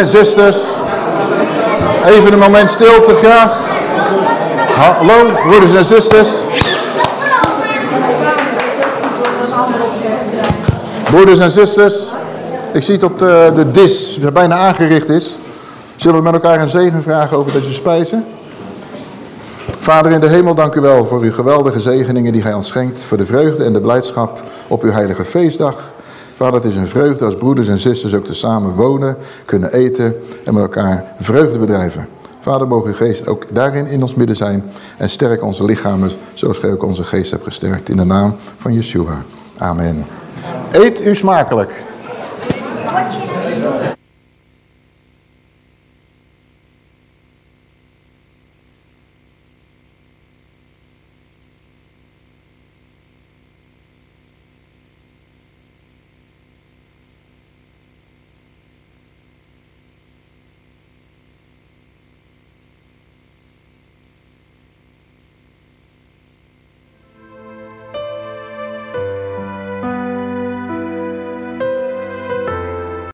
En zusters, even een moment stilte graag. Hallo, broeders en zusters. Broeders en zusters, ik zie dat eh, de dis bijna aangericht is. Zullen we met elkaar een zegen vragen over deze spijzen? Vader in de hemel, dank u wel voor uw geweldige zegeningen die gij ons schenkt. Voor de vreugde en de blijdschap op uw heilige feestdag. Vader, het is een vreugde als broeders en zusters ook te samen wonen, kunnen eten en met elkaar vreugde bedrijven. Vader, mogen uw geest ook daarin in ons midden zijn en sterk onze lichamen zoals gij ook onze geest hebt gesterkt. In de naam van Yeshua. Amen. Eet u smakelijk.